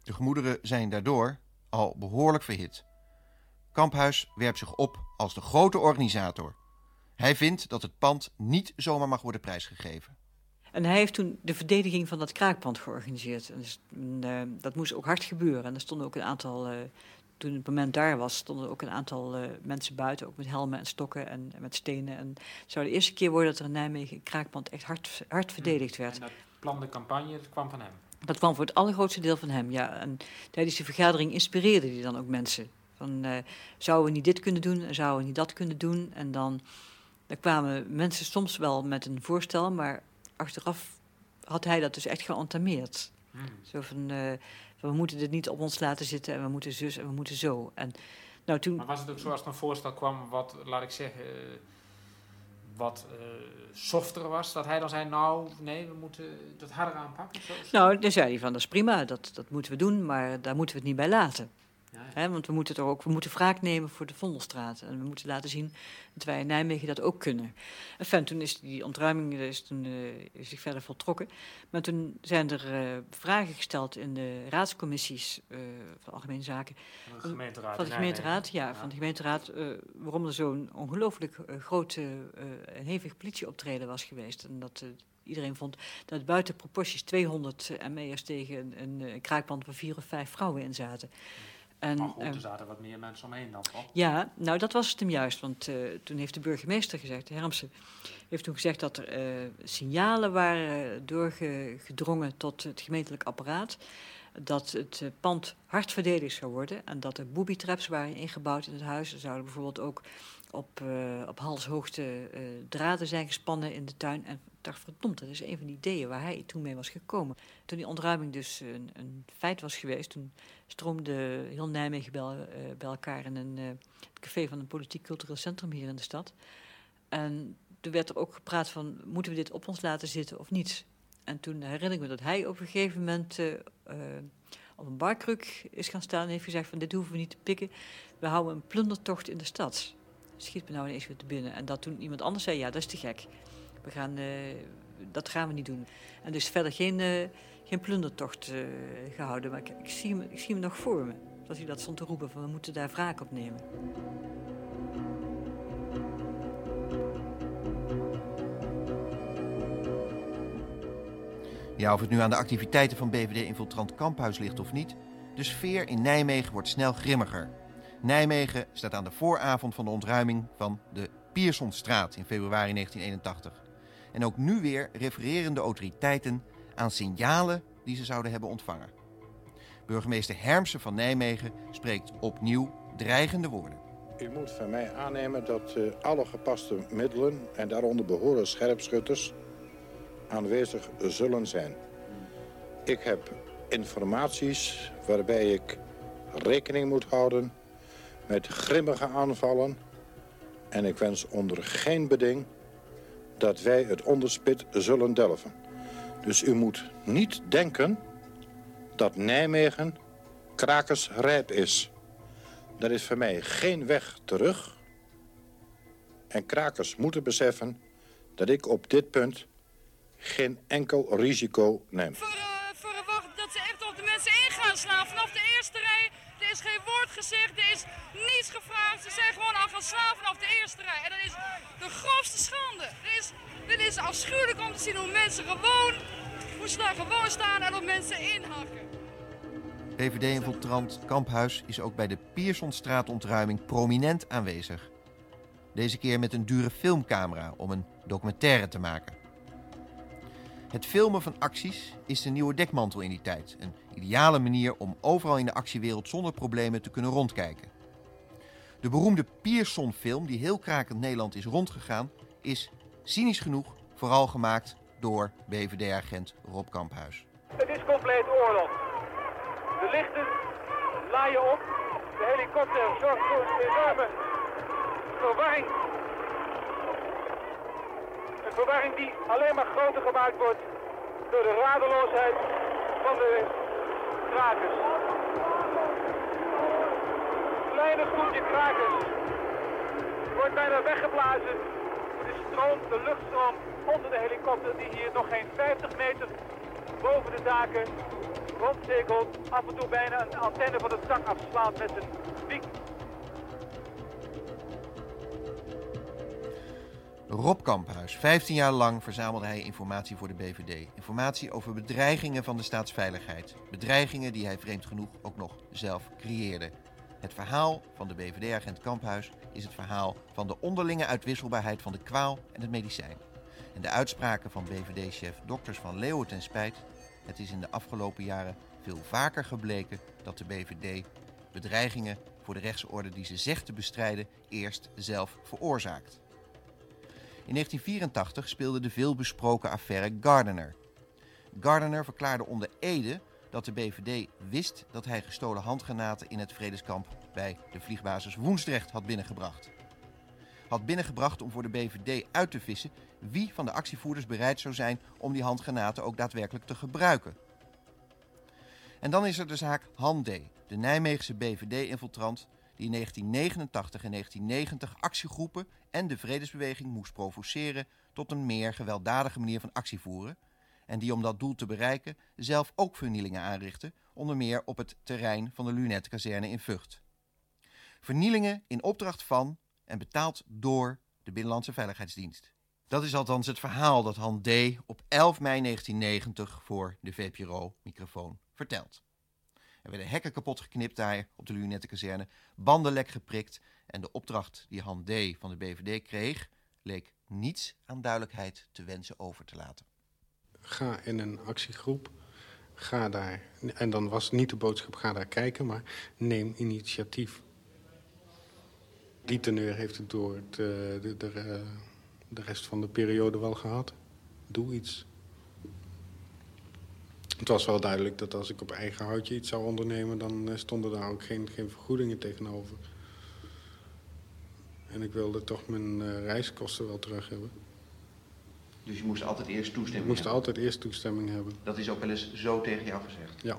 Speaker 4: De gemoederen zijn daardoor al behoorlijk verhit. Kamphuis werpt zich op als de grote organisator. Hij vindt dat het pand niet zomaar mag worden prijsgegeven.
Speaker 9: En hij heeft toen de verdediging van dat kraakpand georganiseerd. En dus, uh, dat moest ook hard gebeuren. En er stonden ook een aantal uh, toen het moment daar was, stonden ook een aantal uh, mensen buiten, ook met helmen en stokken en, en, met stenen. En het zou de eerste keer worden dat er in Nijmegen een kraakpand echt hard, hard verdedigd werd.
Speaker 6: En dat plan de campagne, dat kwam van hem?
Speaker 9: Dat kwam voor het allergrootste deel van hem, ja. En tijdens de vergadering inspireerde hij dan ook mensen. Van, uh, zouden we niet dit kunnen doen en zouden we niet dat kunnen doen? En dan, dan kwamen mensen soms wel met een voorstel, maar achteraf had hij dat dus echt geantameerd. Hmm. Zo van, uh, we moeten dit niet op ons laten zitten en we moeten zus en we moeten zo. En, nou, toen...
Speaker 6: Maar was het ook zo als er een voorstel kwam wat, laat ik zeggen, wat uh, softer was? Dat hij dan zei, nou, nee, we moeten dat harder aanpakken? Zo,
Speaker 9: Nou, dan zei hij van, dat is prima, dat, dat moeten we doen, maar daar moeten we het niet bij laten. Ja, ja. He, want we moeten, toch ook, we moeten wraak nemen voor de Vondelstraat. En we moeten laten zien dat wij in Nijmegen dat ook kunnen. Enfin, toen is die ontruiming is toen, uh, is zich verder voltrokken. Maar toen zijn er uh, vragen gesteld in de raadscommissies uh, van Algemene Zaken.
Speaker 6: Van de gemeenteraad.
Speaker 9: Van de gemeenteraad, ja, ja. Van de gemeenteraad. waarom er zo'n ongelooflijk groot en hevig politieoptreden was geweest. En dat iedereen vond dat buiten proporties 200 ME'ers tegen een, een, kraakband waar vier of vijf vrouwen in zaten.
Speaker 6: En, maar goed, er zaten wat meer mensen omheen dan, toch?
Speaker 9: Ja, nou dat was het hem juist. Want uh, toen heeft de burgemeester gezegd, Hermsen, heeft toen gezegd dat er uh, signalen waren doorgedrongen tot het gemeentelijk apparaat. dat het pand hard verdedigd zou worden en dat er booby traps waren ingebouwd in het huis. Er zouden bijvoorbeeld ook op, op halshoogte draden zijn gespannen in de tuin. En ik dacht, verdomd, dat is een van die ideeën waar hij toen mee was gekomen. Toen die ontruiming dus een, een feit was geweest, toen stroomde heel Nijmegen bij, uh, bij elkaar in een het café van een politiek-cultureel centrum hier in de stad. En toen werd er ook gepraat van, moeten we dit op ons laten zitten of niet? En toen herinner ik me dat hij op een gegeven moment op een barkruk is gaan staan en heeft gezegd van, dit hoeven we niet te pikken. We houden een plundertocht in de stad schiet me nou ineens weer te binnen. En dat toen iemand anders zei, ja, dat is te gek. We gaan, dat gaan we niet doen. En dus verder geen, geen plundertocht uh, gehouden. Maar ik, ik, zie hem, ik zie hem nog voor me. Dat hij dat stond te roepen van we moeten daar wraak op nemen.
Speaker 4: Ja, of het nu aan de activiteiten van BVD-infiltrant Kamphuis ligt of niet, de sfeer in Nijmegen wordt snel grimmiger. Nijmegen staat aan de vooravond van de ontruiming van de Piersonstraat in februari 1981. En ook nu weer refereren de autoriteiten aan signalen die ze zouden hebben ontvangen. Burgemeester Hermsen van Nijmegen spreekt opnieuw dreigende woorden.
Speaker 13: U moet van mij aannemen dat uh, alle gepaste middelen, en daaronder behoren scherpschutters, aanwezig zullen zijn. Ik heb informaties waarbij ik rekening moet houden met grimmige aanvallen. En ik wens onder geen beding dat wij het onderspit zullen delven. Dus u moet niet denken dat Nijmegen krakersrijp is. Er is voor mij geen weg terug. En krakers moeten beseffen dat ik op dit punt geen enkel risico neem.
Speaker 14: Voor, uh, verwacht dat ze echt op de mensen in gaan slaan vanaf de eerste rij er gezegd, er is niets gevraagd. Ze zijn gewoon al gaan slaan vanaf de eerste rij. En dat is de grootste schande. Dit is, dit is afschuwelijk om te zien hoe mensen gewoon, hoe ze daar gewoon staan en op mensen inhakken.
Speaker 4: PVD-infiltrant Kamphuis is ook bij de Piersonstraatontruiming prominent aanwezig. Deze keer met een dure filmcamera om een documentaire te maken. Het filmen van acties is de nieuwe dekmantel in die tijd. Een ideale manier om overal in de actiewereld zonder problemen te kunnen rondkijken. De beroemde Pierson-film, die heel krakend Nederland is rondgegaan, is cynisch genoeg vooral gemaakt door BVD-agent Rob Kamphuis.
Speaker 12: Het is compleet oorlog. De lichten laaien op. De helikopter zorgt voor een enorme verwarring een verwarring die alleen maar groter gemaakt wordt door de radeloosheid van de krakers. Kleine groepje krakers wordt bijna weggeblazen de stroom, de luchtstroom onder de helikopter die hier nog geen 50 meter boven de daken rondcirkelt. Af en toe bijna een antenne van het dak afslaat met zijn wiek.
Speaker 4: Rob Kamphuis. 15 jaar lang verzamelde hij informatie voor de BVD. Informatie over bedreigingen van de staatsveiligheid. Bedreigingen die hij vreemd genoeg ook nog zelf creëerde. Het verhaal van de BVD-agent Kamphuis is het verhaal van de onderlinge uitwisselbaarheid van de kwaal en het medicijn. En de uitspraken van BVD-chef Dokters van Leeuwen ten spijt. Het is in de afgelopen jaren veel vaker gebleken dat de BVD bedreigingen voor de rechtsorde die ze zegt te bestrijden eerst zelf veroorzaakt. In 1984 speelde de veelbesproken affaire Gardiner. Gardiner verklaarde onder Ede dat de BVD wist dat hij gestolen handgranaten in het vredeskamp bij de vliegbasis Woensdrecht had binnengebracht. Had binnengebracht om voor de BVD uit te vissen wie van de actievoerders bereid zou zijn om die handgranaten ook daadwerkelijk te gebruiken. En dan is er de zaak Han D., de Nijmeegse BVD-infiltrant die in 1989 en 1990 actiegroepen en de vredesbeweging moest provoceren tot een meer gewelddadige manier van actie voeren. En die om dat doel te bereiken zelf ook vernielingen aanrichtte, onder meer op het terrein van de Lunetkazerne in Vught. Vernielingen in opdracht van en betaald door de Binnenlandse Veiligheidsdienst. Dat is althans het verhaal dat Han D. op 11 mei 1990 voor de VPRO-microfoon vertelt. Er werden hekken kapot geknipt daar op de Lunettenkazerne, banden lek geprikt en de opdracht die Han D. van de BVD kreeg, leek niets aan duidelijkheid te wensen over te laten.
Speaker 2: Ga in een actiegroep,
Speaker 15: ga daar. En dan was niet de boodschap, ga daar kijken, maar neem initiatief. Die teneur heeft het door het, de, de, de rest van de periode wel gehad. Doe iets. Het was wel duidelijk dat als ik op eigen houtje iets zou ondernemen... dan stonden daar ook geen, geen vergoedingen tegenover. En ik wilde toch mijn uh, reiskosten wel terug hebben.
Speaker 4: Dus je moest altijd eerst toestemming
Speaker 15: Ik moest
Speaker 4: hebben?
Speaker 15: altijd eerst toestemming hebben.
Speaker 4: Dat is ook wel eens zo tegen jou gezegd?
Speaker 15: Ja.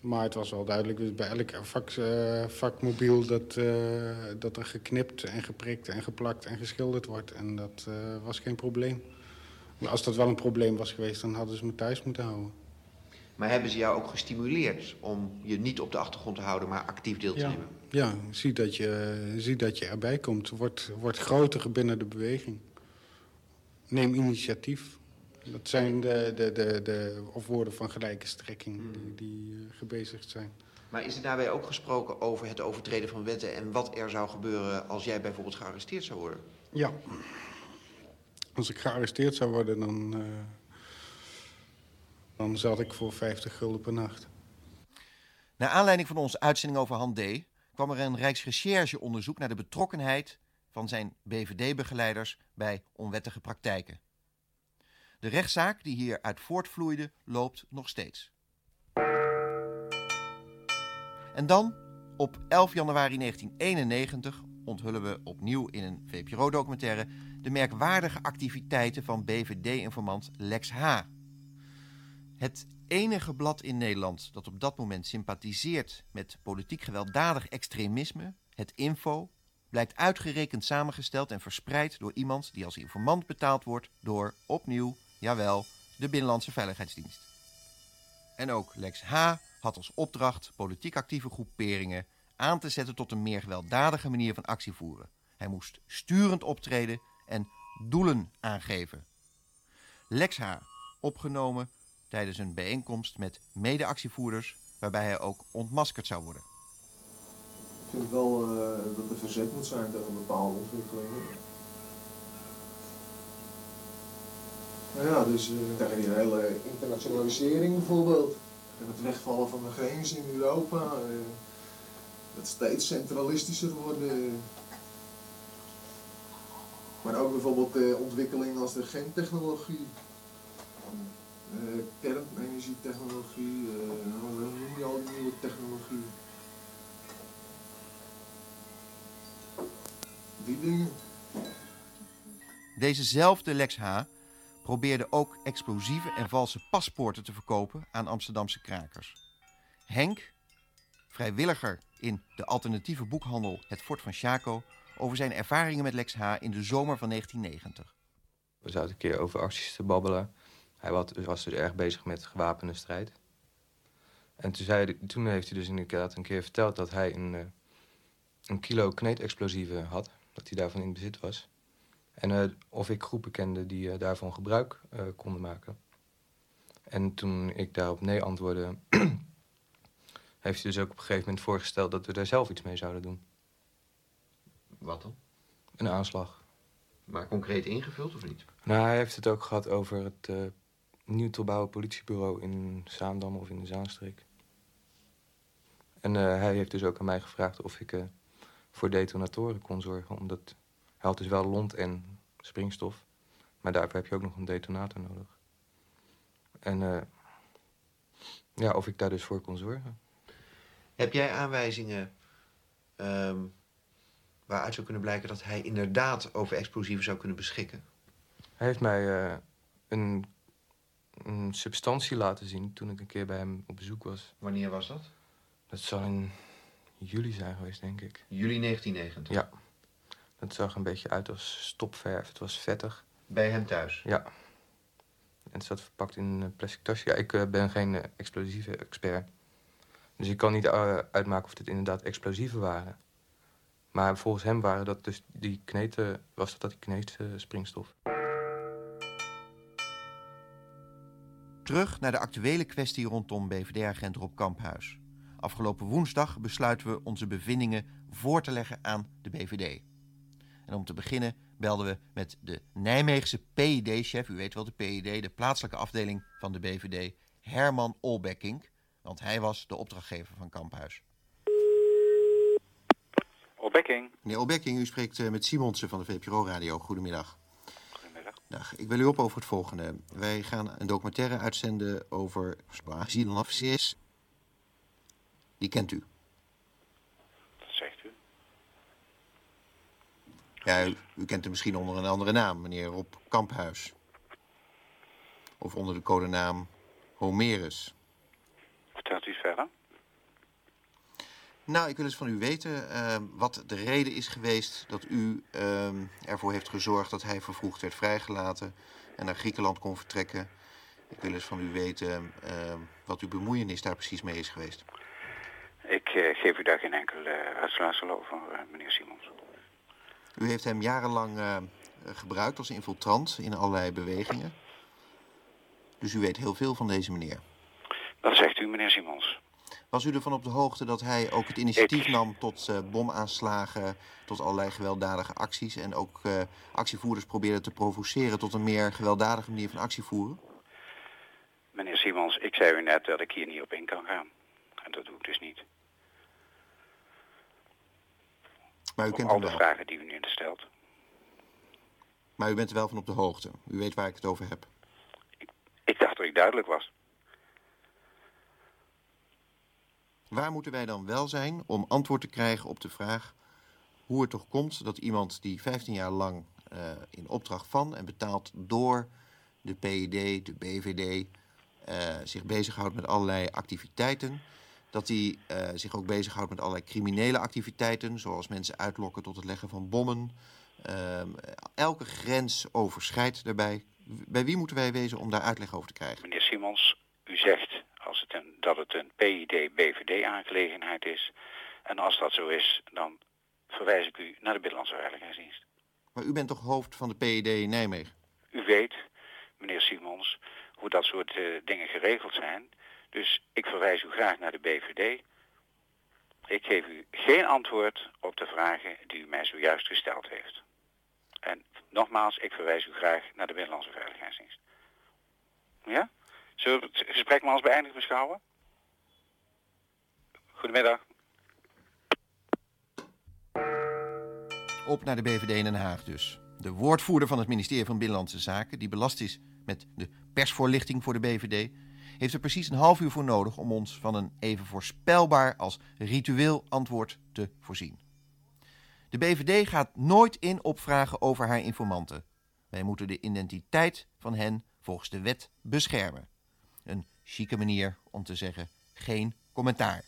Speaker 15: Maar het was wel duidelijk dus bij elk vak, uh, vakmobiel dat, uh, dat er geknipt en geprikt en geplakt en geschilderd wordt. En dat was geen probleem. Maar als dat wel een probleem was geweest, dan hadden ze me thuis moeten houden.
Speaker 4: Maar hebben ze jou ook gestimuleerd om je niet op de achtergrond te houden, maar actief deel te
Speaker 15: ja.
Speaker 4: nemen?
Speaker 15: Ja, zie dat je, zie dat je erbij komt. Word, word groter binnen de beweging. Neem initiatief. Dat zijn de, de, de, de of woorden van gelijke strekking die, die uh, gebezigd zijn.
Speaker 4: Maar is er daarbij ook gesproken over het overtreden van wetten... en wat er zou gebeuren als jij bijvoorbeeld gearresteerd zou worden?
Speaker 15: Ja. Als ik gearresteerd zou worden, dan, uh, dan zat ik voor 50 gulden per nacht.
Speaker 4: Naar aanleiding van onze uitzending over Han D... kwam er een Rijksrecherche-onderzoek naar de betrokkenheid van zijn BVD-begeleiders bij onwettige praktijken. De rechtszaak die hieruit voortvloeide, loopt nog steeds. En dan, op 11 januari 1991, onthullen we opnieuw in een VPRO-documentaire de merkwaardige activiteiten van BVD-informant Lex H. Het enige blad in Nederland dat op dat moment sympathiseert met politiek gewelddadig extremisme, het Info, blijkt uitgerekend samengesteld en verspreid door iemand die als informant betaald wordt door, opnieuw, jawel, de Binnenlandse Veiligheidsdienst. En ook Lex H. had als opdracht politiek actieve groeperingen aan te zetten tot een meer gewelddadige manier van actie voeren. Hij moest sturend optreden en doelen aangeven. Lex H. opgenomen tijdens een bijeenkomst met mede-actievoerders waarbij hij ook ontmaskerd zou worden.
Speaker 16: Ik vind wel uh, dat er verzet moet zijn tegen bepaalde ontwikkelingen. Nou ja, dus uh, tegen die hele internationalisering bijvoorbeeld. En het wegvallen van de grenzen in Europa. Uh, dat steeds centralistischer worden. Maar ook bijvoorbeeld uh, ontwikkelingen als de gentechnologie. kernenergietechnologie, hoe noem je al die nieuwe technologie. Die dingen.
Speaker 4: Dezezelfde Lex H. probeerde ook explosieve en valse paspoorten te verkopen aan Amsterdamse krakers. Henk, vrijwilliger in de alternatieve boekhandel Het Fort van Chaco, over zijn ervaringen met Lex H. in de zomer van 1990.
Speaker 17: We zaten een keer over acties te babbelen. Hij was dus erg bezig met gewapende strijd. En toen, zei, toen heeft hij dus inderdaad een keer verteld dat hij een, een kilo kneedexplosieven had. Dat hij daarvan in bezit was. En uh, of ik groepen kende die uh, daarvan gebruik konden maken. En toen ik daarop nee antwoordde, *clears throat* heeft hij dus ook op een gegeven moment voorgesteld dat we daar zelf iets mee zouden doen.
Speaker 4: Wat dan?
Speaker 17: Een aanslag.
Speaker 4: Maar concreet ingevuld of niet?
Speaker 17: Nou, hij heeft het ook gehad over het nieuw te bouwen politiebureau in Zaandam of in de Zaanstreek. En hij heeft dus ook aan mij gevraagd of ik voor detonatoren kon zorgen. Omdat hij had dus wel lont en springstof. Maar daarvoor heb je ook nog een detonator nodig. En uh, ja, of ik daar dus voor kon zorgen.
Speaker 4: Heb jij aanwijzingen um, waaruit zou kunnen blijken dat hij inderdaad over explosieven zou kunnen beschikken?
Speaker 17: Hij heeft mij uh, een, een substantie laten zien toen ik een keer bij hem op bezoek was.
Speaker 4: Wanneer was dat?
Speaker 17: Dat zal in juli zijn geweest, denk ik.
Speaker 4: Juli 1990?
Speaker 17: Ja. Het zag een beetje uit als stopverf. Het was vettig.
Speaker 4: Bij hem thuis?
Speaker 17: Ja. En het zat verpakt in een plastic tasje. Ja, ik uh, ben geen uh, explosieve expert. Dus ik kan niet uh, uitmaken of dit inderdaad explosieven waren. Maar volgens hem waren dat dus die kneten, was dat, dat die kneetspringstof.
Speaker 4: Terug naar de actuele kwestie rondom BVD-agent Rob Kamphuis. Afgelopen woensdag besluiten we onze bevindingen voor te leggen aan de BVD. En om te beginnen belden we met de Nijmeegse PID-chef, u weet wel de PID, de plaatselijke afdeling van de BVD, Herman Olbekkink, want hij was de opdrachtgever van Kamphuis.
Speaker 18: Olbekking.
Speaker 4: Meneer Olbekkink, u spreekt eh, met Simonsen van de VPRO-radio. Goedemiddag.
Speaker 18: Goedemiddag.
Speaker 4: Dag, ik bel u op over het volgende. Wij gaan een documentaire uitzenden over Zeelandofficiers. Die kent u.
Speaker 18: Dat zegt u.
Speaker 4: Ja, u, u kent hem misschien onder een andere naam, meneer Rob Kamphuis. Of onder de codenaam Homerus.
Speaker 18: Vertelt u eens verder.
Speaker 4: Nou, ik wil eens van u weten eh, wat de reden is geweest dat u eh, ervoor heeft gezorgd dat hij vervroegd werd vrijgelaten en naar Griekenland kon vertrekken. Ik wil eens van u weten eh, wat uw bemoeienis daar precies mee is geweest.
Speaker 18: Ik eh, geef u daar geen enkel uh, uitsluitsel over, eh, meneer Simons.
Speaker 4: U heeft hem jarenlang eh, gebruikt als infiltrant in allerlei bewegingen. Dus u weet heel veel van deze meneer.
Speaker 18: Dat zegt u, meneer Simons.
Speaker 4: Was u ervan op de hoogte dat hij ook het initiatief nam tot eh, bomaanslagen, tot allerlei gewelddadige acties en ook eh, actievoerders probeerde te provoceren tot een meer gewelddadige manier van actievoeren?
Speaker 18: Meneer Simons, ik zei u net dat ik hier niet op in kan gaan. En dat doe ik dus niet.
Speaker 4: Maar u
Speaker 18: Op
Speaker 4: kent
Speaker 18: al
Speaker 4: hem
Speaker 18: de
Speaker 4: wel.
Speaker 18: vragen die u nu stelt.
Speaker 4: Maar u bent er wel van op de hoogte. U weet waar ik het over heb.
Speaker 18: Ik dacht dat ik duidelijk was.
Speaker 4: Waar moeten wij dan wel zijn om antwoord te krijgen op de vraag hoe het toch komt dat iemand die 15 jaar lang eh, in opdracht van en betaald door de PID, de BVD, eh, zich bezighoudt met allerlei activiteiten. Dat hij eh, zich ook bezighoudt met allerlei criminele activiteiten, zoals mensen uitlokken tot het leggen van bommen. Ehm, elke grens overschrijdt daarbij. Bij wie moeten wij wezen om daar uitleg over te krijgen?
Speaker 18: Meneer Simons, u zegt als het een, dat het een PID-BVD-aangelegenheid is. En als dat zo is, dan verwijs ik u naar de Binnenlandse Veiligheidsdienst.
Speaker 4: Maar u bent toch hoofd van de PID in Nijmegen?
Speaker 18: U weet, meneer Simons, hoe dat soort eh, dingen geregeld zijn. Dus ik verwijs u graag naar de BVD. Ik geef u geen antwoord op de vragen die u mij zojuist gesteld heeft. En nogmaals, ik verwijs u graag naar de Binnenlandse Veiligheidsdienst. Ja? Zullen we het gesprek maar als beëindigd beschouwen? Goedemiddag.
Speaker 4: Op naar de BVD in Den Haag dus. De woordvoerder van het ministerie van Binnenlandse Zaken, die belast is met de persvoorlichting voor de BVD, heeft er precies een half uur voor nodig om ons van een even voorspelbaar als ritueel antwoord te voorzien. De BVD gaat nooit in op vragen over haar informanten. Wij moeten de identiteit van hen volgens de wet beschermen. Chique manier om te zeggen geen commentaar.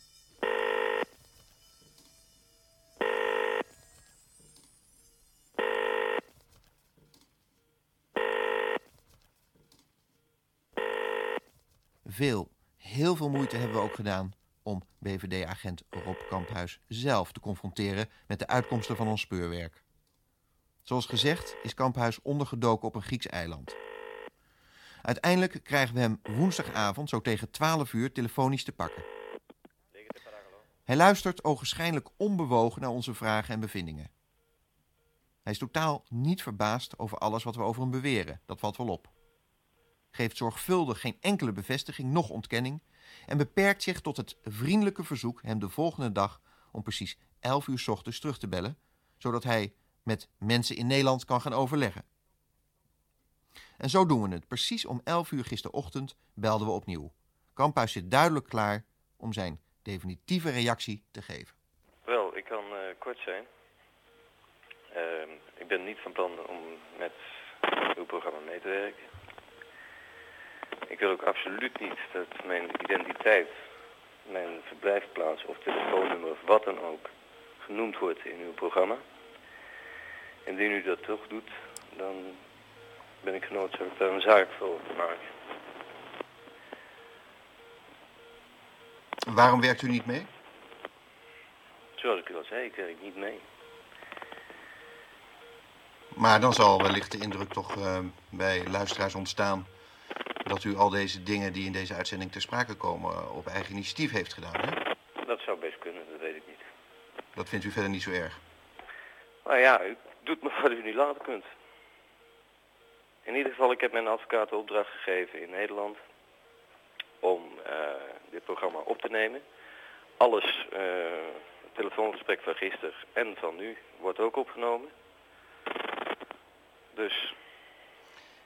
Speaker 4: Veel, heel veel moeite hebben we ook gedaan om BVD-agent Rob Kamphuis zelf te confronteren met de uitkomsten van ons speurwerk. Zoals gezegd is Kamphuis ondergedoken op een Grieks eiland. Uiteindelijk krijgen we hem woensdagavond zo tegen 12 uur telefonisch te pakken. Hij luistert ogenschijnlijk onbewogen naar onze vragen en bevindingen. Hij is totaal niet verbaasd over alles wat we over hem beweren, dat valt wel op. Geeft zorgvuldig geen enkele bevestiging, noch ontkenning en beperkt zich tot het vriendelijke verzoek hem de volgende dag om precies 11 uur ochtends terug te bellen, zodat hij met mensen in Nederland kan gaan overleggen. En zo doen we het. Precies om 11 uur gisterochtend belden we opnieuw. Kamphuis zit duidelijk klaar om zijn definitieve reactie te geven.
Speaker 19: Wel, ik kan eh, kort zijn. Ehm, ik ben niet van plan om met uw programma mee te werken. Ik wil ook absoluut niet dat mijn identiteit, mijn verblijfplaats of telefoonnummer of wat dan ook genoemd wordt in uw programma. Indien u dat toch doet, dan ben ik genoodzaakt daar een zaak voor te maken.
Speaker 4: Waarom werkt u niet mee?
Speaker 19: Zoals ik u al zei, ik werk niet mee.
Speaker 4: Maar dan zal wellicht de indruk toch eh, bij luisteraars ontstaan dat u al deze dingen die in deze uitzending ter sprake komen eh, op eigen initiatief heeft gedaan. Hè?
Speaker 19: Dat zou best kunnen, dat weet ik niet.
Speaker 4: Dat vindt u verder niet zo erg.
Speaker 19: Maar ja, u doet me wat u niet laten kunt. In ieder geval, ik heb mijn advocaat de opdracht gegeven in Nederland om eh, dit programma op te nemen. Alles, eh, het telefoongesprek van gisteren en van nu, wordt ook opgenomen. Dus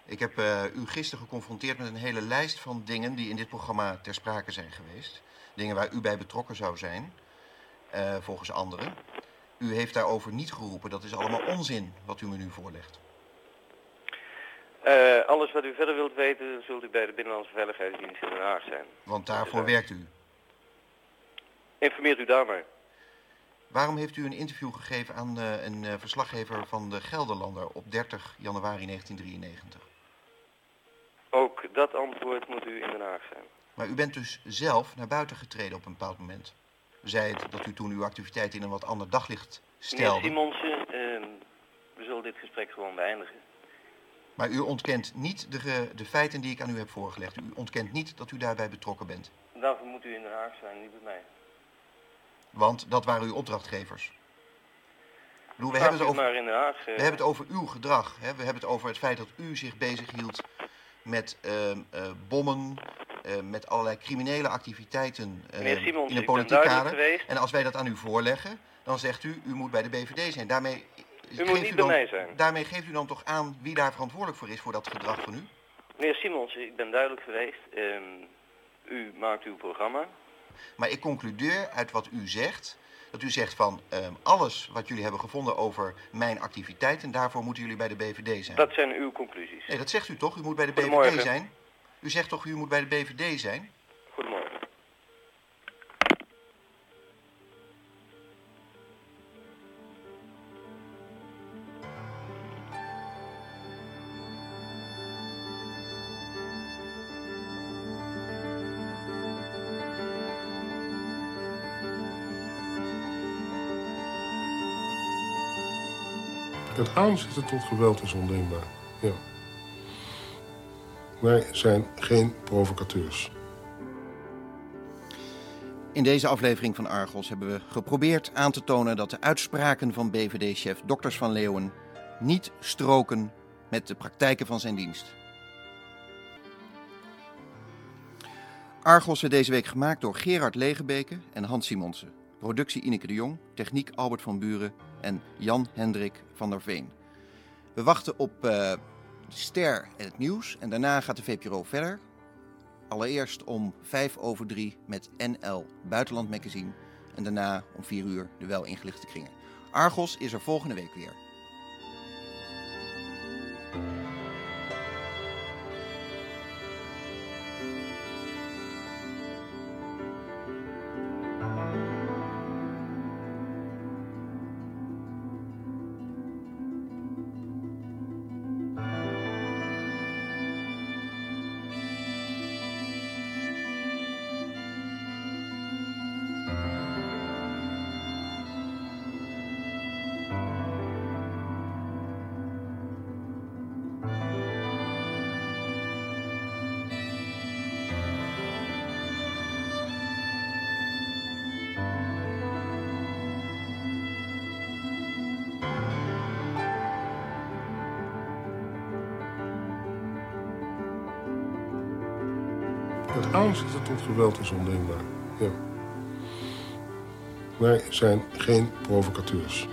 Speaker 4: Ik heb eh, u gisteren geconfronteerd met een hele lijst van dingen die in dit programma ter sprake zijn geweest. Dingen waar u bij betrokken zou zijn, eh, volgens anderen. U heeft daarover niet geroepen. Dat is allemaal onzin wat u me nu voorlegt.
Speaker 19: Eh, alles wat u verder wilt weten, zult u bij de Binnenlandse Veiligheidsdienst in Den Haag zijn.
Speaker 4: Want daarvoor werkt u.
Speaker 19: Informeert u daar maar.
Speaker 4: Waarom heeft u een interview gegeven aan eh, een eh, verslaggever van de Gelderlander op 30 januari 1993?
Speaker 19: Ook dat antwoord moet u in Den Haag zijn.
Speaker 4: Maar u bent dus zelf naar buiten getreden op een bepaald moment. U zei het dat u toen uw activiteit in een wat ander daglicht
Speaker 19: Meneer
Speaker 4: stelde.
Speaker 19: Simonsen, eh, we zullen dit gesprek gewoon beëindigen.
Speaker 4: Maar u ontkent niet de, de feiten die ik aan u heb voorgelegd. U ontkent niet dat u daarbij betrokken bent.
Speaker 19: Daarvoor moet u in Den Haag zijn, niet bij mij.
Speaker 4: Want dat waren uw opdrachtgevers. Bedoel, we hebben het over,
Speaker 19: maar in Den Haag. eh.
Speaker 4: we hebben het over uw gedrag. Hè? We hebben het over het feit dat u zich bezighield met ehm, eh, bommen, eh, met allerlei criminele activiteiten eh,
Speaker 19: Simons,
Speaker 4: in een politiek kader. En als wij dat aan u voorleggen, dan zegt u, u moet bij de BVD zijn. Daarmee,
Speaker 19: U moet niet bij
Speaker 4: dan,
Speaker 19: mij zijn.
Speaker 4: daarmee geeft u dan toch aan wie daar verantwoordelijk voor is voor dat gedrag van u?
Speaker 19: Meneer Simons, ik ben duidelijk geweest. Ehm, u maakt uw programma.
Speaker 4: Maar ik concludeer uit wat u zegt, dat u zegt van ehm, alles wat jullie hebben gevonden over mijn activiteiten, daarvoor moeten jullie bij de BVD zijn.
Speaker 19: Dat zijn uw conclusies.
Speaker 4: Nee, dat zegt u toch? U moet bij de BVD zijn. U zegt toch u moet bij de BVD zijn?
Speaker 2: Aanzetten tot geweld is ondenkbaar. Ja. Wij zijn geen provocateurs.
Speaker 4: In deze aflevering van Argos hebben we geprobeerd aan te tonen dat de uitspraken van BVD-chef Dokters van Leeuwen niet stroken met de praktijken van zijn dienst. Argos werd deze week gemaakt door Gerard Legebeke en Hans Simonsen. Productie Ineke de Jong, techniek Albert van Buren en Jan Hendrik van der Veen. We wachten op eh, ster en het nieuws en daarna gaat de VPRO verder. Allereerst om vijf over drie met NL Buitenland Magazine en daarna om vier uur de wel ingelichte kringen. Argos is er volgende week weer.
Speaker 2: Geweld is ondenkbaar. Ja. Wij zijn geen provocateurs.